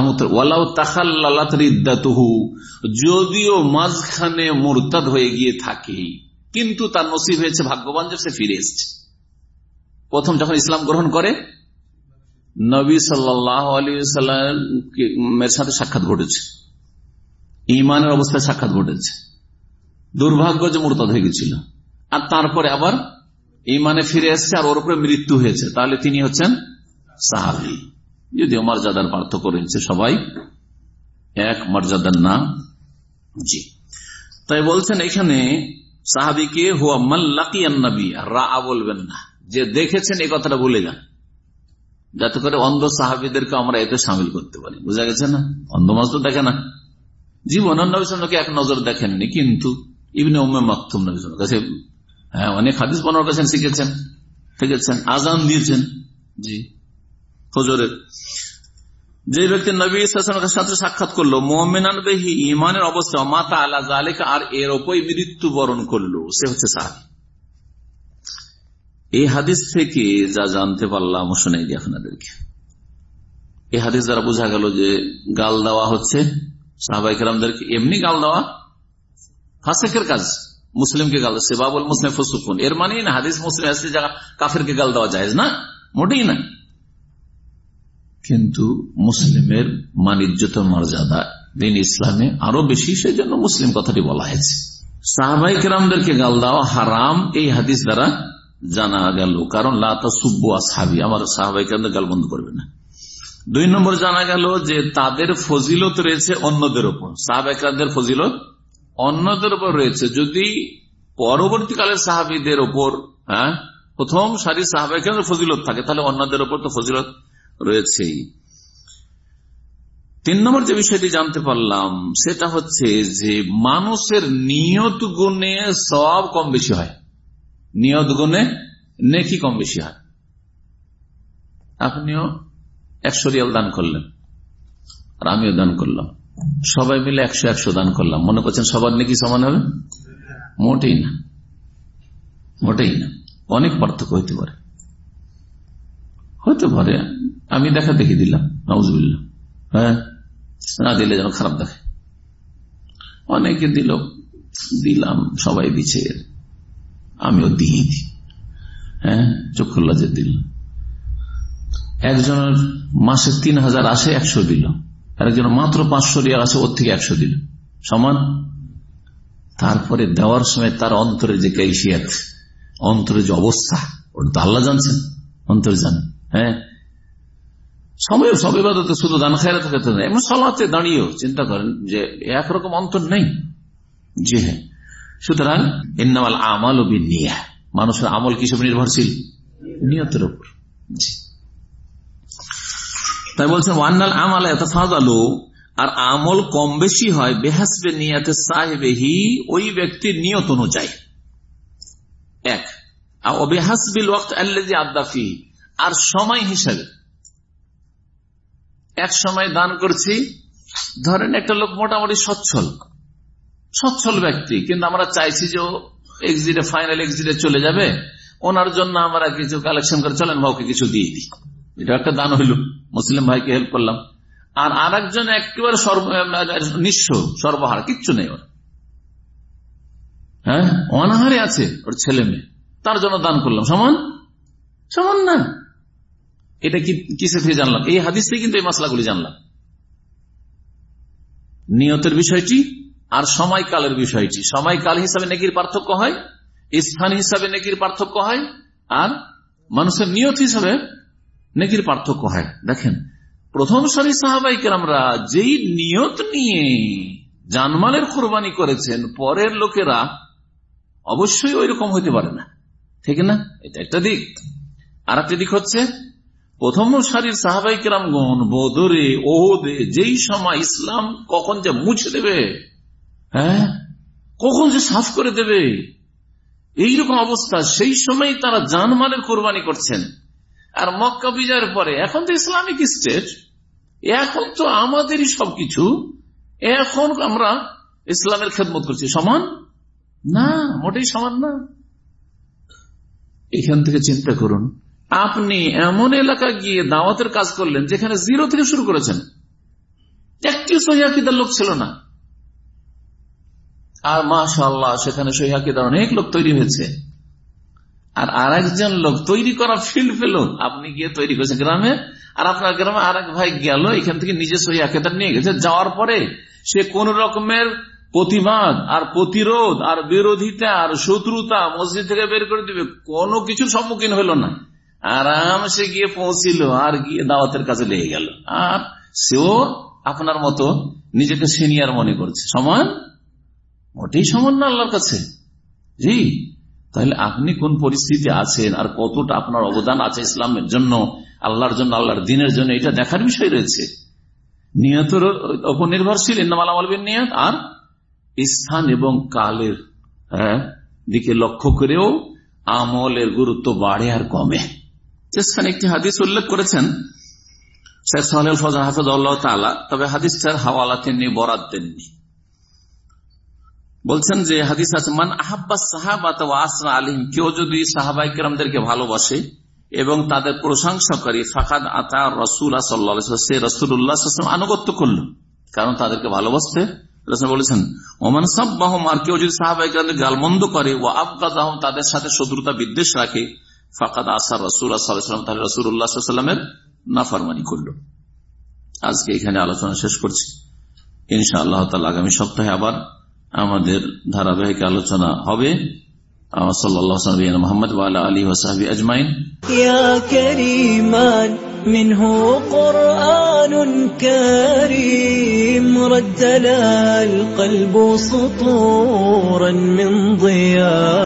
যদিও মাঝখানে মোরতাদ হয়ে গিয়ে থাকে, কিন্তু তার নসিব হয়েছে ভাগ্যবান যে সে ফিরে এসছে। প্রথম যখন ইসলাম গ্রহণ করে, নবী সাল্লামের সাথে সাক্ষাৎ ঘটেছে। ইমানের অবস্থায় সাক্ষাৎ ঘটেছে। দুর্ভাগ্য যে মোরতাদ হয়ে গেছিল। আর তারপরে আবার ইমানে ফিরে এসছে আর ওর উপরে মৃত্যু হয়েছে। তাহলে তিনি হচ্ছেন সাহাবি। যদিও মর্যাদার পার্থক্য রয়েছে সবাই, এক মর্যাদার নাম, জি। তাই বলছেন এখানে সাহাবিকে হুয়া মাল্লাকি রা বলবেন না। যে দেখেছেন এই কথাটা ভুলে যান। যাতে করে অন্ধ সাহাবিদেরকে আমরা এতে সামিল করতে পারি। বুঝা গেছে না? অন্ধ মাস তো দেখে না? জীবন নবীকে এক নজর দেখেননি, কিন্তু ইবনে উম্মে মাকতুম নবী কাছে হ্যাঁ অনেক হাদিস বানার কাছে শিখেছেন শিখেছেন আজান দিয়েছেন। জি হজরের যে ব্যক্তি নবী সাথে সাক্ষাৎ করল মোহামেনান বেহি ইমানের অবস্থা মাতা আলা জালেকা আর এর ওপরই মৃত্যু বরণ করল, সে হচ্ছে সাহাবি। এই হাদিস থেকে যা জানতে পারলাম শোনাই দিই আপনাদেরকে। এই হাদিস দ্বারা বোঝা গেল যে গাল দেওয়া হচ্ছে সাহবাইকারকে এমনি গাল দেওয়া ফাঁসেকের কাজ, মুসলিমকে গাল সেবাবুল মুসলিম ফসুকুন। এর মানে না, হাদিস মুসলিম আসছে যা কাফেরকে গাল দেওয়া যায় না, মোটেই না। কিন্তু মুসলিমের মানিজ্যত মর্যাদা দিন ইসলামে আরও বেশি সেই জন্য মুসলিম কথাটি বলা হয়েছে। সাহাবাই কেরামদেরকে গাল দেওয়া হারাম, এই হাদিস দ্বারা জানা গেল। কারণ লাতা সুব্ব সাহাবি আমার সাহাবাইকে গাল বন্ধ করবে না। দুই নম্বর জানা গেল যে তাদের ফজিলত রয়েছে অন্যদের ওপর সাহাবাইকারদের ফজিলত অন্যদের ওপর রয়েছে। যদি পরবর্তীকালের সাহাবিদের ওপর হ্যাঁ প্রথম সারি সাহাবাইকার ফজিলত থাকে, তাহলে অন্যদের ওপর তো ফজিলত রয়েছেই। তিন নম্বর যে বিষয়টি জানতে পারলাম, সেটা হচ্ছে যে মানুষের নিয়ত গুণে সব কম বেশি হয়। নিয়ত গুণে নেকি কম বেশি হয়। আপনিও একশো রিয়াল দান করলেন, আর আমিও দান করলাম। সবাই মিলে একশো একশো দান করলাম। মনে করছেন সবার নাকি সমান হবে? মোটেই না। মোটেই না। অনেক পার্থক্য হইতে পারে। হতে পারে। আমি দেখা দেখি দিলাম। নজবুল্লাহ হ্যাঁ? না দিলে যেন খারাপ দেখে। অনেকে দিল, দিলাম, সবাই দিচ্ছে আমিও দিয়ে দিই হ্যাঁ? চক্ষু লজে দিলাম একজনের মাসে তিন হাজার আসে, একশো দিল। আরেকজন মাত্র পাঁচশো রিয়াল আসে, ওর থেকে একশো দিল। সমান? তারপরে দেওয়ার সময় তার অন্তরে যে কৈশিয়াত, অন্তরে যে অবস্থা, ওটা তো আল্লাহ জানছেন। অন্তর জান। হ্যাঁ? সময় সব এবাদতে শুধু দান খায় খেতে নেই এমন সলাতে দাঁড়িয়েও চিন্তা করেন যে একরকম অন্তর নেই। জি হ্যাঁ। সুতরাং ইন্নামাল আমাল নিয়া মানুষের আমল কিসব নির্ভরশীল? নিয়তের উপর। তাই বলছেন ওয়ান্নাল আমাল এত আর আমল কম বেশি হয় বেহাসবে নিয়াতে ওই ব্যক্তির নিয়ত অনুযায়ী। এক বেহাসবিল ওয়াক্ত আল্লাজি আদাফি আর সময় হিসাবে। এক সময় দান করছি, ধরেন একটা লোক মোটামুটি সচ্ছল সচ্ছল ব্যক্তি, কিন্তু আমরা চাইছি যে এক্সিটে ফাইনাল এক্সিটে চলে যাবে। ওনার জন্য আমরা কিছু কালেকশন করে, চলেন ভাউকে কিছু দিয়ে দিই। এটা একটা দান হইল, মুসলিম ভাইকে হেল্প করলাম। আর আর একজন একেবারে নিঃস্ব, সর্বহার, কিচ্ছু নেই ওর। হ্যাঁ? অনাহারে আছে, ওর ছেলে মেয়ে। তার জন্য দান করলাম। সমান? সমান না। এটা কি কিসে থেকে জানলাম? এই হাদিস থেকে কিন্তু এই মশলাগুলি জানলাম। নিয়তের বিষয়টি আর সময়কালের বিষয়টি। সময়কাল হিসাবে নেকির পার্থক্য হয়, স্থান হিসাবে নেকির পার্থক্য হয়, আর মানুষের নিয়ত হিসাবে নেকির পার্থক্য হয়। দেখেন, প্রথম সারি সাহাবাইকে আমরা যেই নিয়ত নিয়ে জানমালের কোরবানি করেছেন, পরের লোকেরা অবশ্যই ওই রকম হইতে পারে না। ঠিক না? এটা একটা দিক। আর একটা দিক হচ্ছে, প্রথম সারির সাহাবাই কেরামগণ বদরে, ওহদে, যেই সময় ইসলাম কখন যে মুছে দেবে হ্যাঁ? কখন যে সাফ করে দেবে? এইরকম অবস্থা। সেই সময় তারা জানমালের কোরবানি করছেন। আর মক্কা বিজয়ের পরে, এখন তো ইসলামিক স্টেট। এখন তো আমাদেরই সবকিছু। এখন আমরা ইসলামের খেদমত করছি। সমান? না, মোটেই সমান না। এখান থেকে চিন্তা করুন। আপনি এমন এলাকা গিয়ে দাওয়াতের কাজ করলেন যেখানে জিরো থেকে শুরু করেছেন। একটি সহিদার লোক ছিল না। আর মাশাল্লাহ সেখানে সহিদার অনেক লোক তৈরি হয়েছে। আর আর একজন লোক তৈরি করা ফিল্ড পেল। আপনি গিয়ে তৈরি করেছেন গ্রামে, আর আপনার গ্রামে আর ভাই গেল, এখান থেকে নিজে সহিদার নিয়ে গেছে। যাওয়ার পরে সে কোন রকমের প্রতিবাদ আর প্রতিরোধ আর বিরোধিতা আর শত্রুতা মসজিদ থেকে বের করে দিবে, কোনো কিছুর সম্মুখীন হলো না। আরামসে গিয়ে পৌঁছিল আর গিয়ে দাওয়াতের কাছে লেগে গেল। আর সেও আপনার মতো নিজেকে সিনিয়র মনে করছে। সমান মোটেই সমান না আল্লাহর কাছে। জি তাহলে আপনি কোন পরিস্থিতি আছেন আর কতটা আপনার অবদান আছে ইসলামের জন্য আল্লাহর জন্য আল্লাহর দিনের জন্য এটা দেখার বিষয় রয়েছে। নিয়তের ওপর নির্ভরশীল ইন্দামালামালবিন নিয়ত আর স্থান এবং কালের হ্যাঁ, দিকে লক্ষ্য করেও আমলের গুরুত্ব বাড়ে আর কমে। একটি হাদিস উল্লেখ করেছেন সাহেল ফজান হাফিজ তালা তবে হাদিসটার হাওয়ালা তিনি বরাদ দেননি। বলছেন যে হাদিস আছে, মান আহাব্বা সাহাবাত আসরা আলিম কেউ যদি সাহাবাই কেরামদেরকে ভালোবাসে এবং তাদের প্রশংসা করে, ফাকাদ আতা রসুল সে রসুল্লাহ আনুগত্য করল। কারণ তাদেরকে ভালোবাসতে বলেছেন, ওমান সাব্বাহম আর কেউ যদি সাহাবাই কেরামদের গালমন্দ করে ও আবগাদ তাদের সাথে শত্রুতা বিদ্বেষ রাখে, ফাকাদ আসার রসুল্লাহ সাল্লাম তাহলে রসুল্লাহামের নাফারমানি করল। আজকে এখানে আলোচনা শেষ করছি। ইনশা আল্লাহ আগামী সপ্তাহে আবার আমাদের ধারাবাহিক আলোচনা হবে صلى الله وسلم نبينا محمد وعلى آله وصحبه أجمعين يا كريمان منه قرآن كريم ردنا القلب سطورا من ضياء